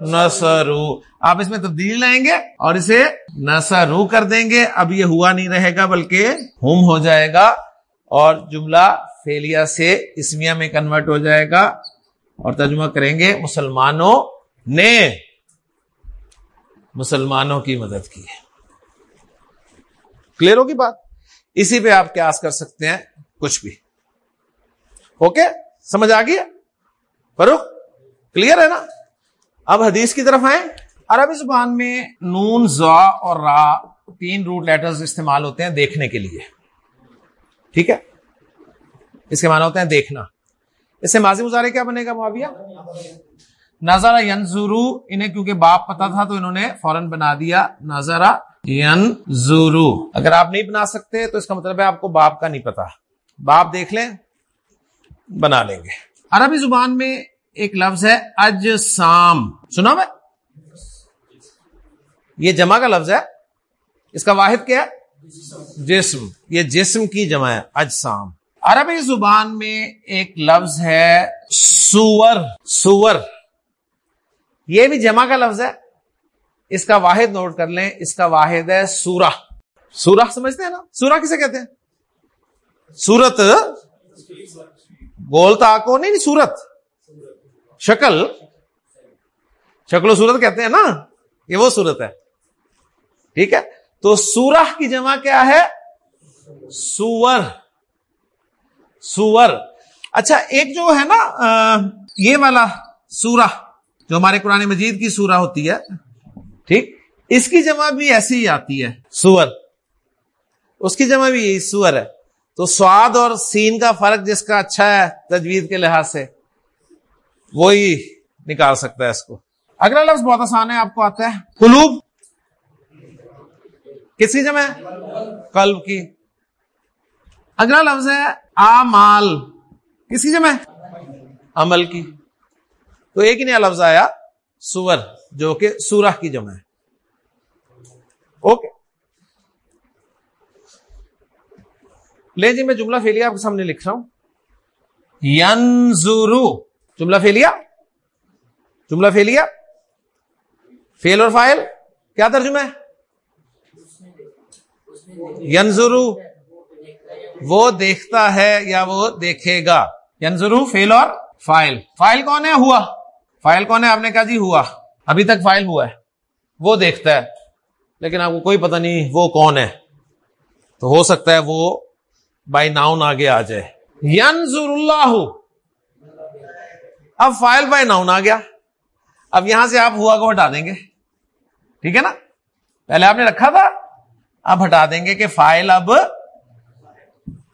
نسرو آپ اس میں تبدیلی لائیں گے اور اسے نسرو کر دیں گے۔ اب یہ ہوا نہیں رہے گا، بلکہ ہوم ہو جائے گا اور جملہ فیلیا سے اسمیا میں کنورٹ ہو جائے گا۔ اور ترجمہ کریں گے مسلمانوں نے مسلمانوں کی مدد کی ہے۔ کلیئر ہوگی بات؟ اسی پہ آپ کیا کر سکتے ہیں، کچھ بھی۔ اوکے؟ سمجھ آ گئی فروخ کلیئر ہے نا؟ اب حدیث کی طرف آئیں۔ عربی زبان میں نون، زا اور را تین روٹ لیٹرز استعمال ہوتے ہیں دیکھنے کے لیے۔ ٹھیک ہے؟ اس کے معنی ہوتے ہیں دیکھنا۔ اس سے ماضی مظاہرے کیا بنے گا معاویہ؟ نظر ینزورو انہیں کیونکہ باپ پتا تھا تو انہوں نے فوراً بنا دیا نظر ینزورو اگر آپ نہیں بنا سکتے تو اس کا مطلب ہے آپ کو باپ کا نہیں پتا۔ باپ دیکھ لیں، بنا لیں گے۔ عربی زبان میں ایک لفظ ہے اج سام سنا میں؟ یہ جمع کا لفظ ہے۔ اس کا واحد کیا ہے؟ جسم۔ یہ جسم کی جمع ہے، اجسام۔ عربی زبان میں ایک لفظ ہے سور سور۔ یہ بھی جمع کا لفظ ہے۔ اس کا واحد نوٹ کر لیں۔ اس کا واحد ہے سورہ۔ سورہ سمجھتے ہیں نا؟ سورہ کسے کہتے ہیں؟ سورت۔ بولتا کو نہیں سورت۔ شکل۔ شکل و سورت کہتے ہیں نا؟ یہ وہ سورت ہے۔ ٹھیک ہے؟ تو سورہ کی جمع کیا ہے؟ سور۔ سور۔ اچھا ایک جو ہے نا یہ والا سورہ، جو ہمارے قرآن مجید کی سورہ ہوتی ہے، ٹھیک؟ اس کی جمع بھی ایسی ہی آتی ہے، سور۔ اس کی جمع بھی یہی سور ہے۔ تو سواد اور سین کا فرق جس کا اچھا ہے تجوید کے لحاظ سے، وہی نکال سکتا ہے اس کو۔ اگلا لفظ بہت آسان ہے، آپ کو آتا ہے، قلوب۔ کس کی جمع ہے؟ قلب کی۔ اگلا لفظ ہے آمال کس کی جمع ہے؟ عمل کی۔ تو ایک ہی نیا لفظ آیا، سور، جو کہ سورہ کی جمع ہے۔ اوکے۔ لے جی میں جملہ فیلیا آپ کے سامنے لکھ رہا ہوں۔ ینزورو جملہ فیلیا؟ جملہ فیلیا؟ فیل اور فائل، کیا ترجمہ ہے؟ ینزرو وہ دیکھتا ہے یا وہ دیکھے گا۔ ینزرو فیل اور فائل۔ فائل کون ہے؟ ہوا۔ فائل کون ہے؟ آپ نے کہا جی ہوا۔ ابھی تک فائل ہوا ہے۔ وہ دیکھتا ہے۔ لیکن آپ کو کوئی پتہ نہیں وہ کون ہے۔ تو ہو سکتا ہے وہ بائی ناؤن آگے آ جائے۔ ینزر اللہ۔ اب فائل بائی ناؤن آ گیا۔ اب یہاں سے آپ ہوا کو ہٹا دیں گے۔ ٹھیک ہے نا؟ پہلے آپ نے رکھا تھا۔ اب ہٹا دیں گے کہ فائل اب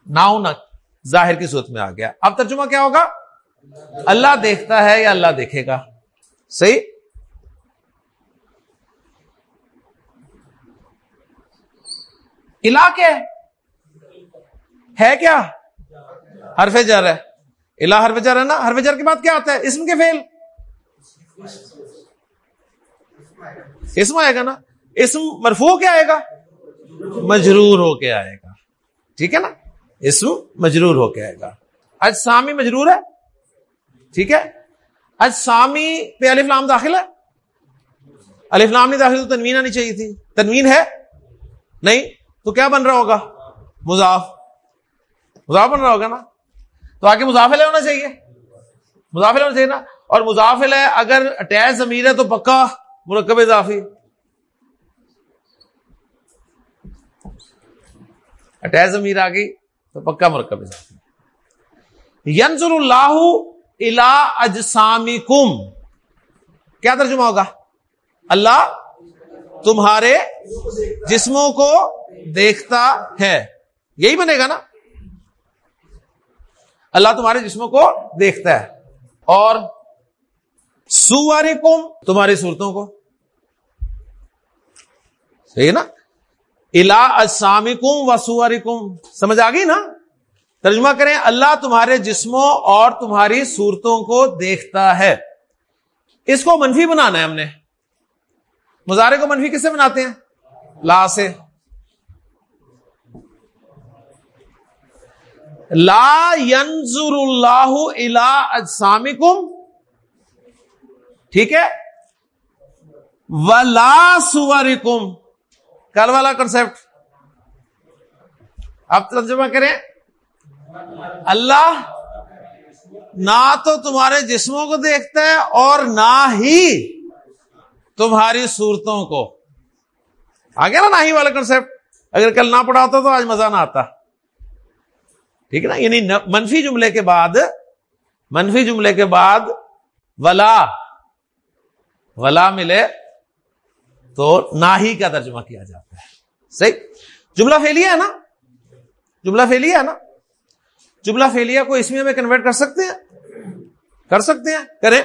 ناؤن ظاہر کی صورت میں آ گیا۔ اب ترجمہ کیا ہوگا؟ اللہ دیکھتا ہے یا اللہ دیکھے گا؟ صحیح؟ علاقے ہے؟ کیا؟ حرف جر ہے۔ الہ حرف جر ہے نا؟ حرف جر کے بعد کیا آتا ہے؟ اسم کے فیل اسم آئے گا نا؟ اسم مرفو کیا آئے گا؟ مجرور ہو کے آئے گا۔ ٹھیک ہے نا؟ اسم مجرور ہو کے آئے گا۔ اج سامی مجرور ہے؟ ٹھیک ہے؟ اج سامی پہ علی فلام داخل ہے؟ علی فلام نہیں داخل تو تنوین آنی چاہیے تھی۔ تنوین ہے؟ نہیں؟ تو کیا بن رہا ہوگا؟ مضاف۔ مضاف بن رہا ہوگا نا؟ تو آگے مضافل ہونا چاہیے۔ مضافل ہونا چاہیے نا؟ اور مضافل ہے اگر اٹیچ ضمیر ہے تو پکا، مرکب اضافی۔ اٹیچ ضمیر آ گئی۔ تو پکا مرکب اضافی ینظر اللہ الا اجسامی کم کیا ترجمہ ہوگا؟ اللہ تمہارے جسموں کو دیکھتا ہے۔ یہی بنے گا نا۔ اللہ تمہارے جسموں کو دیکھتا ہے۔ اور سواری کم تمہاری صورتوں کو۔ صحیح نا؟ الا اسامی کم و سواری کم سمجھ آ گئی نا؟ ترجمہ کریں، اللہ تمہارے جسموں اور تمہاری صورتوں کو دیکھتا ہے۔ اس کو منفی بنانا ہے ہم نے۔ مظاہرے کو منفی کس سے بناتے ہیں؟ لا سے۔ لا ینظر اللہ الا اجسامکم ٹھیک ہے؟ ولا سورکم کل والا کنسپٹ اب ترجمہ کریں. اللہ نہ تو تمہارے جسموں کو دیکھتا ہے اور نہ ہی تمہاری صورتوں کو. آ گیا نا، نہ ہی والا کنسپٹ اگر کل نہ پڑھا ہوتا تو آج مزہ نہ آتا. ٹھیک ہے نا؟ یعنی منفی جملے کے بعد، منفی جملے کے بعد ولا ولا ملے تو نہ ہی کا ترجمہ کیا جاتا ہے۔ صحیح؟ جملہ فیلیا ہے نا؟ جملہ فیلیا ہے نا؟ جملہ فیلیا کو اسمیہ میں کنورٹ کر سکتے ہیں؟ کر سکتے ہیں؟ کریں۔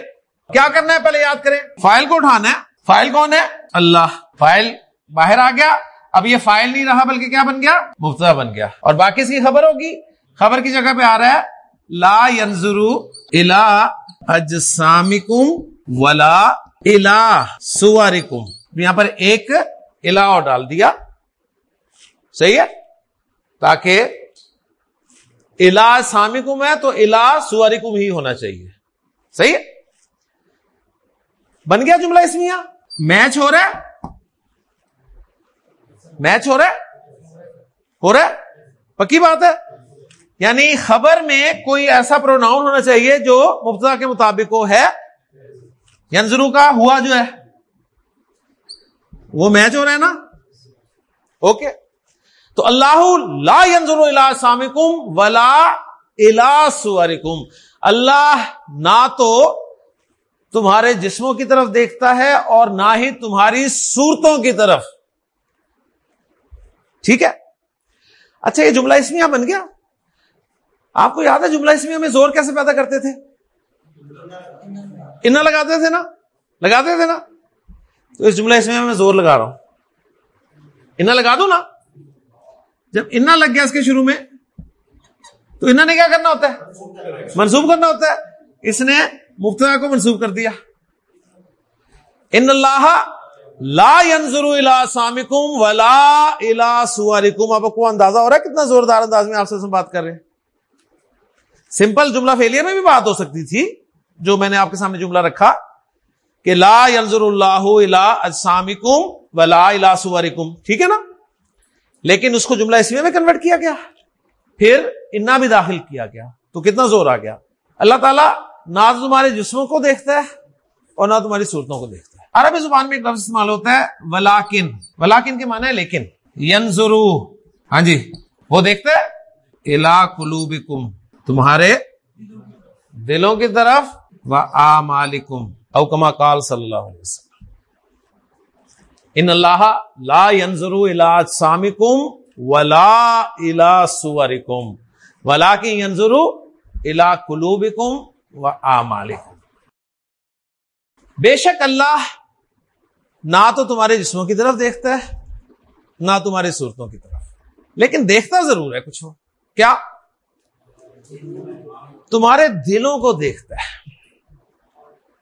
کیا کرنا ہے پہلے یاد کریں۔ فائل کو اٹھانا ہے۔ فائل کون ہے؟ اللہ۔ فائل باہر آ گیا۔ اب یہ فائل نہیں رہا بلکہ کیا بن گیا؟ مفتا بن گیا۔ اور باقی اس کی خبر ہوگی۔ خبر کی جگہ پہ آ رہا ہے۔ لا ینظرو الا اجسامکم ولا الا سوارکم۔ یہاں پر ایک الا اور ڈال دیا۔ صحیح ہے؟ تاکہ الا سامکم ہے تو الا سوارکم ہی ہونا چاہیے۔ صحیح ہے؟ بن گیا جملہ اس میں میچ ہو رہا ہے؟ میچ ہو رہا ہے؟ ہو رہا ہے؟ پکی بات ہے؟ یعنی خبر میں کوئی ایسا پروناؤن ہونا چاہیے جو مبتدا کے مطابق ہو ہے۔ یعنی ینزرو کا ہوا جو ہے۔ وہ میچ ہو رہا ہے نا؟ اوکے تو اللہ لا ینظر الا سامکم ولا الا سوارکم۔ اللہ نہ تو تمہارے جسموں کی طرف دیکھتا ہے اور نہ ہی تمہاری صورتوں کی طرف۔ ٹھیک ہے؟ اچھا یہ جملہ اسمیہ بن گیا۔ آپ کو یاد ہے جملہ اسمیہ میں زور کیسے پیدا کرتے تھے؟ انا لگاتے تھے نا؟ لگاتے تھے نا؟ تو اس جملہ اسمیہ میں زور لگا رہا ہوں۔ انا لگا دو نا۔ جب انا لگ گیا اس کے شروع میں، تو انہوں نے کیا کرنا ہوتا ہے؟ منسوب کرنا ہوتا ہے۔ اس نے مبتدا کو منسوب کر دیا۔ ان اللہ لا ینظرو الى سامکم ولا الى سوارکم۔ اب کو اندازہ ہو رہا ہے کتنا زوردار انداز میں آپ سے بات کر رہے ہیں۔ سمپل جملہ فیلئر میں بھی بات ہو سکتی تھی، جو میں نے آپ کے سامنے جملہ رکھا۔ کہ لا ینظر اللہ الى اجسامکم ولا الى سوارکم ٹھیک ہے نا؟ لیکن اس کو جملہ اسمی میں کنورٹ کیا گیا۔ پھر انا بھی داخل کیا گیا۔ تو کتنا زور آ گیا۔ اللہ تعالیٰ نہ تمہارے جسموں کو دیکھتا ہے اور نہ تمہاری صورتوں کو دیکھتا ہے۔ عربی زبان میں ایک لفظ استعمال ہوتا ہے ولاکن۔ ولاکن کے معنی ہے لیکن۔ ینظرو۔ ہاں جی۔ وہ دیکھتے الا قلوبکم۔ تمہارے دلوں کی طرف۔ و آمالکم او کما قال صلی اللہ علیہ وسلم. ان اللہ لا ینظرو الى اجسامکم ولا الى صورکم ولاکن ینظرو الى قلوبکم و آمالکم بے شک اللہ نہ تو تمہارے جسموں کی طرف دیکھتا ہے، نہ تمہاری صورتوں کی طرف. لیکن دیکھتا ضرور ہے کچھ ہو کیا؟ تمہارے دلوں کو دیکھتا ہے۔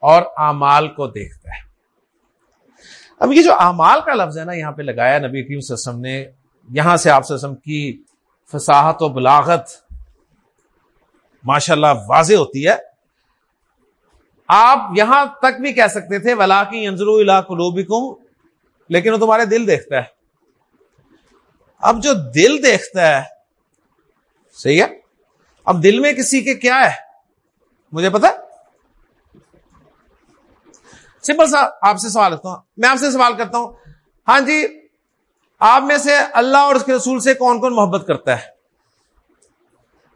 اور امال کو دیکھتا ہے۔ اب یہ جو امال کا لفظ ہے نا، یہاں پہ لگایا نبی کریم وسلم نے، یہاں سے آپ وسلم کی فصاحت و بلاغت ماشاء اللہ واضح ہوتی ہے۔ آپ یہاں تک بھی کہہ سکتے تھے ولا کی انضرو لیکن وہ تمہارے دل دیکھتا ہے۔ اب جو دل دیکھتا ہے، صحیح ہے؟ اب دل میں کسی کے کیا ہے؟ مجھے پتا سمپل سا آپ سے سوال کرتا ہوں۔ میں آپ سے سوال کرتا ہوں۔ ہاں جی آپ میں سے اللہ اور اس کے رسول سے کون کون محبت کرتا ہے؟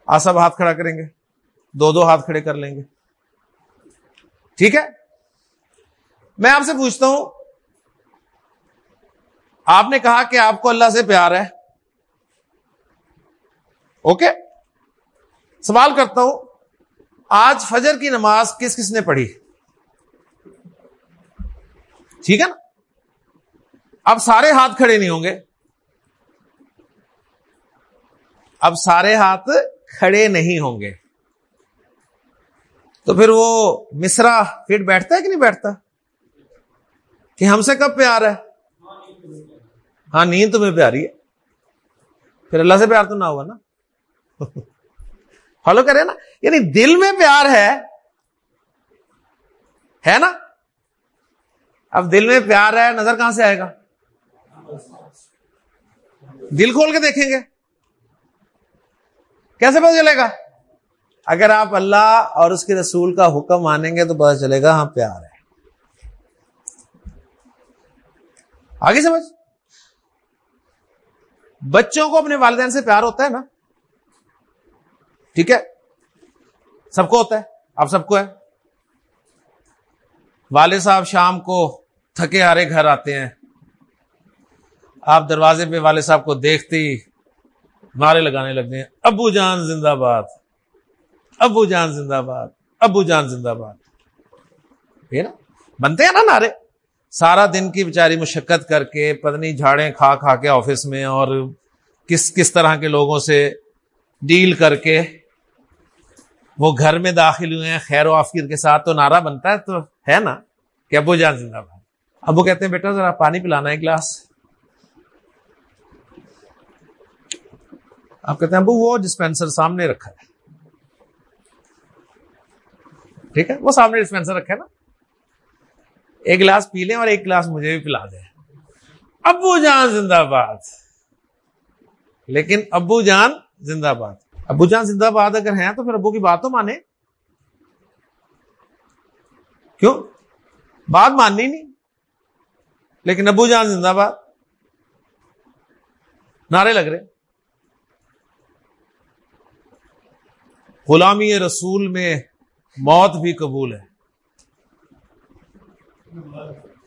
آپ سب ہاتھ کھڑا کریں گے۔ دو دو ہاتھ کھڑے کر لیں گے۔ ٹھیک ہے؟ میں آپ سے پوچھتا ہوں، آپ نے کہا کہ آپ کو اللہ سے پیار ہے۔ اوکے؟ سوال کرتا ہوں، آج فجر کی نماز کس کس نے پڑھی؟ ٹھیک ہے نا؟ اب سارے ہاتھ کھڑے نہیں ہوں گے۔ اب سارے ہاتھ کھڑے نہیں ہوں گے۔ تو پھر وہ مصرا فٹ بیٹھتا ہے کہ نہیں بیٹھتا؟ کہ ہم سے کب پیار ہے؟ ہاں نیند تمہیں پیاری ہے۔ پھر اللہ سے پیار تو نہ ہوا نا۔ [LAUGHS] فالو کرے نا۔ یعنی دل میں پیار ہے ہے نا؟ اب دل میں پیار ہے، نظر کہاں سے آئے گا؟ دل کھول کے دیکھیں گے۔ کیسے پتا چلے گا؟ اگر آپ اللہ اور اس کے رسول کا حکم مانیں گے تو پتا چلے گا ہاں پیار ہے۔ آگے سمجھ؟ بچوں کو اپنے والدین سے پیار ہوتا ہے نا؟ ٹھیک ہے؟ سب کو ہوتا ہے، آپ سب کو ہے۔ والد صاحب شام کو تھکے ہارے گھر آتے ہیں۔ آپ دروازے پہ والد صاحب کو دیکھتے ہی مارے لگانے لگتے ہیں، ابو جان زندہ باد، ابو جان زندہ باد، ابو جان زندہ باد۔ نا، بنتے ہیں نا نعرے۔ سارا دن کی بیچاری مشقت کر کے پتنی جھاڑیں کھا کھا کے آفس میں اور کس کس طرح کے لوگوں سے ڈیل کر کے وہ گھر میں داخل ہوئے ہیں، خیر و آفیر کے ساتھ تو نعرہ بنتا ہے، تو ہے نا کہ ابو جان زندہ باد۔ ابو کہتے ہیں، بیٹا، ذرا پانی پلانا ہے گلاس۔ آپ کہتے ہیں، ابو، وہ ڈسپینسر سامنے رکھا ہے۔ ٹھیک ہے، وہ سامنے ڈسپینسر رکھے نا۔ ایک گلاس پی لیں اور ایک گلاس مجھے بھی پلا دیں۔ ابو جان زندہ باد۔ لیکن ابو جان زندہ باد۔ ابو جان زندہ باد اگر ہیں تو پھر ابو کی بات تو مانے۔ کیوں؟ بات ماننی نہیں۔ لیکن ابو جان زندہ باد۔ نعرے لگ رہے۔ غلامی رسول میں موت بھی قبول ہے۔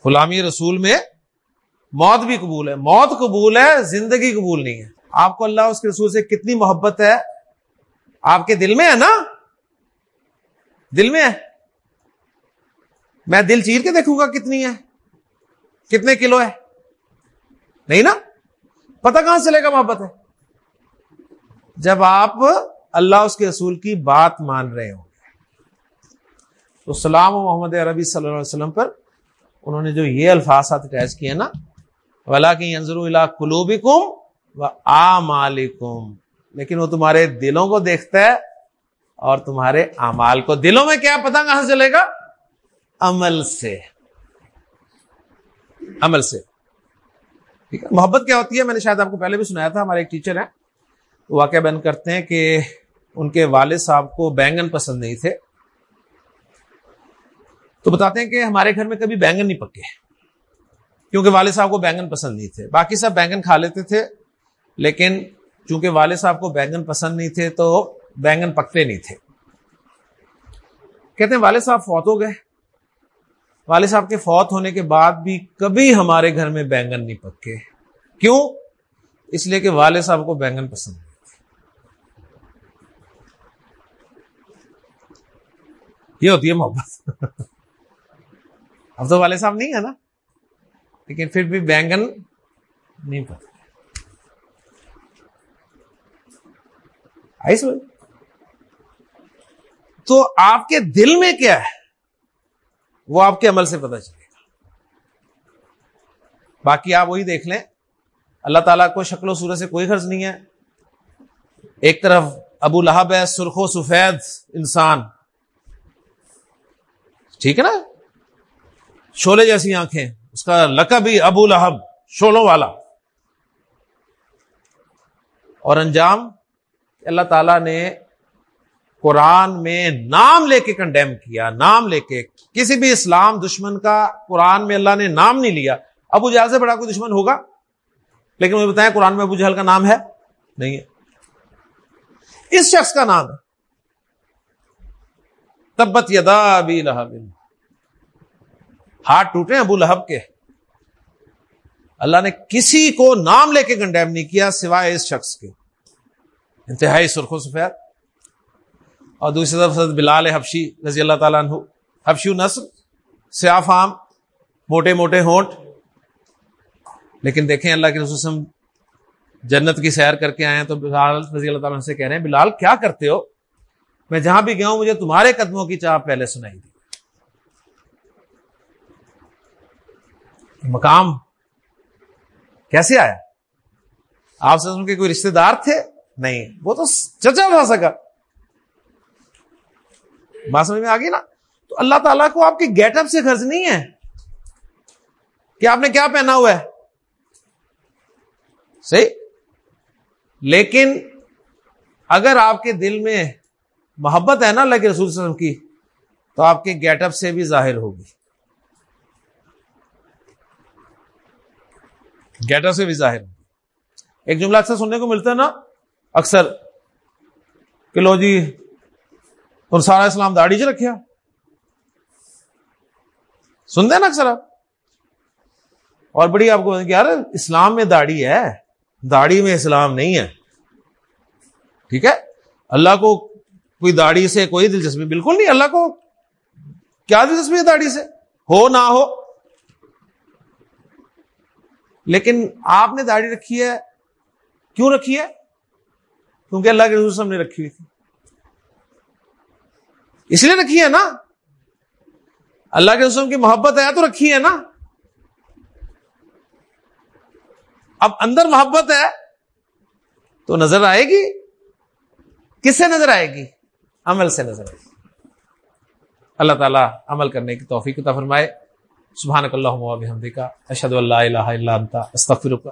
غلامی رسول میں موت بھی قبول ہے۔ موت قبول ہے، زندگی قبول نہیں ہے۔ آپ کو اللہ اس کے رسول سے کتنی محبت ہے۔ آپ کے دل میں ہے نا؟ دل میں ہے۔ میں دل چیر کے دیکھوں گا کتنی ہے۔ کتنے کلو ہے۔ نہیں نا؟ پتہ کہاں سے چلے گا محبت ہے؟ جب آپ اللہ اس کے رسول کی بات مان رہے ہوں گے۔ تو سلام محمد عربی صلی اللہ علیہ وسلم پر انہوں نے جو یہ الفاظ ساتھ اٹیچ کیے نا ولا کی انضر کلوبکم و آ لیکن وہ تمہارے دلوں کو دیکھتا ہے اور تمہارے امال کو، دلوں میں کیا پتا کہاں چلے گا؟ عمل سے۔ عمل سے۔ ٹھیک ہے۔ محبت کیا ہوتی ہے؟ میں نے شاید آپ کو پہلے بھی سنایا تھا، ہمارے ایک ٹیچر ہیں۔ واقعہ بیان کرتے ہیں کہ ان کے والد صاحب کو بینگن پسند نہیں تھے۔ تو بتاتے ہیں کہ ہمارے گھر میں کبھی بینگن نہیں پکے۔ کیونکہ والد صاحب کو بینگن پسند نہیں تھے۔ باقی سب بینگن کھا لیتے تھے، لیکن چونکہ والد صاحب کو بینگن پسند نہیں تھے تو بینگن پکتے نہیں تھے۔ کہتے ہیں والد صاحب فوت ہو گئے۔ والد صاحب کے فوت ہونے کے بعد بھی کبھی ہمارے گھر میں بینگن نہیں پکے۔ کیوں؟ اس لیے کہ والد صاحب کو بینگن پسند نہیں یہ ہوتی ہے محبت۔ اب تو والد صاحب نہیں ہے نا۔ لیکن پھر بھی بینگن نہیں پتا آئی سمجھ تو آپ کے دل میں کیا ہے؟ وہ آپ کے عمل سے پتا چلے گا۔ باقی آپ وہی دیکھ لیں۔ اللہ تعالیٰ کو شکل و صورت سے کوئی غرض نہیں ہے۔ ایک طرف ابو لہب ہے، سرخ و سفید انسان۔ ٹھیک ہے نا؟ شولے جیسی آنکھیں۔ اس کا لقب ہی ابو لہب شولوں والا۔ اور انجام اللہ تعالی نے قرآن میں نام لے کے کنڈیم کیا، نام لے کے کسی بھی اسلام دشمن کا قرآن میں اللہ نے نام نہیں لیا۔ ابو جہل سے بڑا کوئی دشمن ہوگا؟ لیکن مجھے بتائیں قرآن میں ابو جہل کا نام ہے؟ نہیں ہے۔ اس شخص کا نام ہے۔ تبت یدا ابی لہب۔ ہاتھ ٹوٹے ابو لہب کے۔ اللہ نے کسی کو نام لے کے کنڈیم نہیں کیا سوائے اس شخص کے۔ انتہائی سرخ و سفید۔ اور دوسری طرف حضرت بلال حبشی رضی اللہ تعالیٰ عنہ۔ حبشی نسل سیاف عام موٹے موٹے ہونٹ۔ لیکن دیکھیں اللہ کے رسوم جنت کی سیر کر کے آئے ہیں تو بلال رضی اللہ تعالیٰ سے کہہ رہے ہیں، بلال کیا کرتے ہو؟ میں جہاں بھی گیا ہوں، مجھے تمہارے قدموں کی چاہ پہلے سنائی دی۔ مقام کیسے آیا؟ آپ سے ان کے کوئی رشتے دار تھے؟ نہیں۔ وہ تو چچا ہو سکا بات سمجھ میں آ گئی نا؟ تو اللہ تعالیٰ کو آپ کی گیٹ اپ سے خرچ نہیں ہے کہ آپ نے کیا پہنا ہوا ہے؟ صحیح۔ لیکن اگر آپ کے دل میں محبت ہے نا اللہ کے رسول صلی اللہ علیہ وسلم کی، تو آپ کے گیٹ اپ سے بھی ظاہر ہوگی۔ گیٹ اپ سے بھی ظاہر ہوگی۔ ایک جملہ اکثر سننے کو ملتا ہے نا؟ اکثر کہ لو جی اور سارا اسلام داڑھی چ رکھیا سنتے نا اکثر آپ؟ اور بڑی آپ کو یار، اسلام میں داڑھی ہے۔ داڑھی میں اسلام نہیں ہے۔ ٹھیک ہے؟ اللہ کو کوئی داڑھی سے کوئی دلچسپی بالکل نہیں، اللہ کو کیا دلچسپی ہے داڑھی سے؟ ہو، نہ ہو۔ لیکن آپ نے داڑھی رکھی ہے، کیوں رکھی ہے؟ کیونکہ اللہ کے رسول نے رکھی ہوئی تھی۔ اس لیے رکھی ہے نا۔ اللہ کے رسول کی محبت ہے تو رکھی ہے نا۔ اب اندر محبت ہے تو نظر آئے گی۔ کس سے نظر آئے گی؟ عمل سے نظر آئے گی۔ اللہ تعالیٰ عمل کرنے کی توفیق فرمائے۔ سبحان اللہ اشد اللہ الہ الا انت۔ استغفرک۔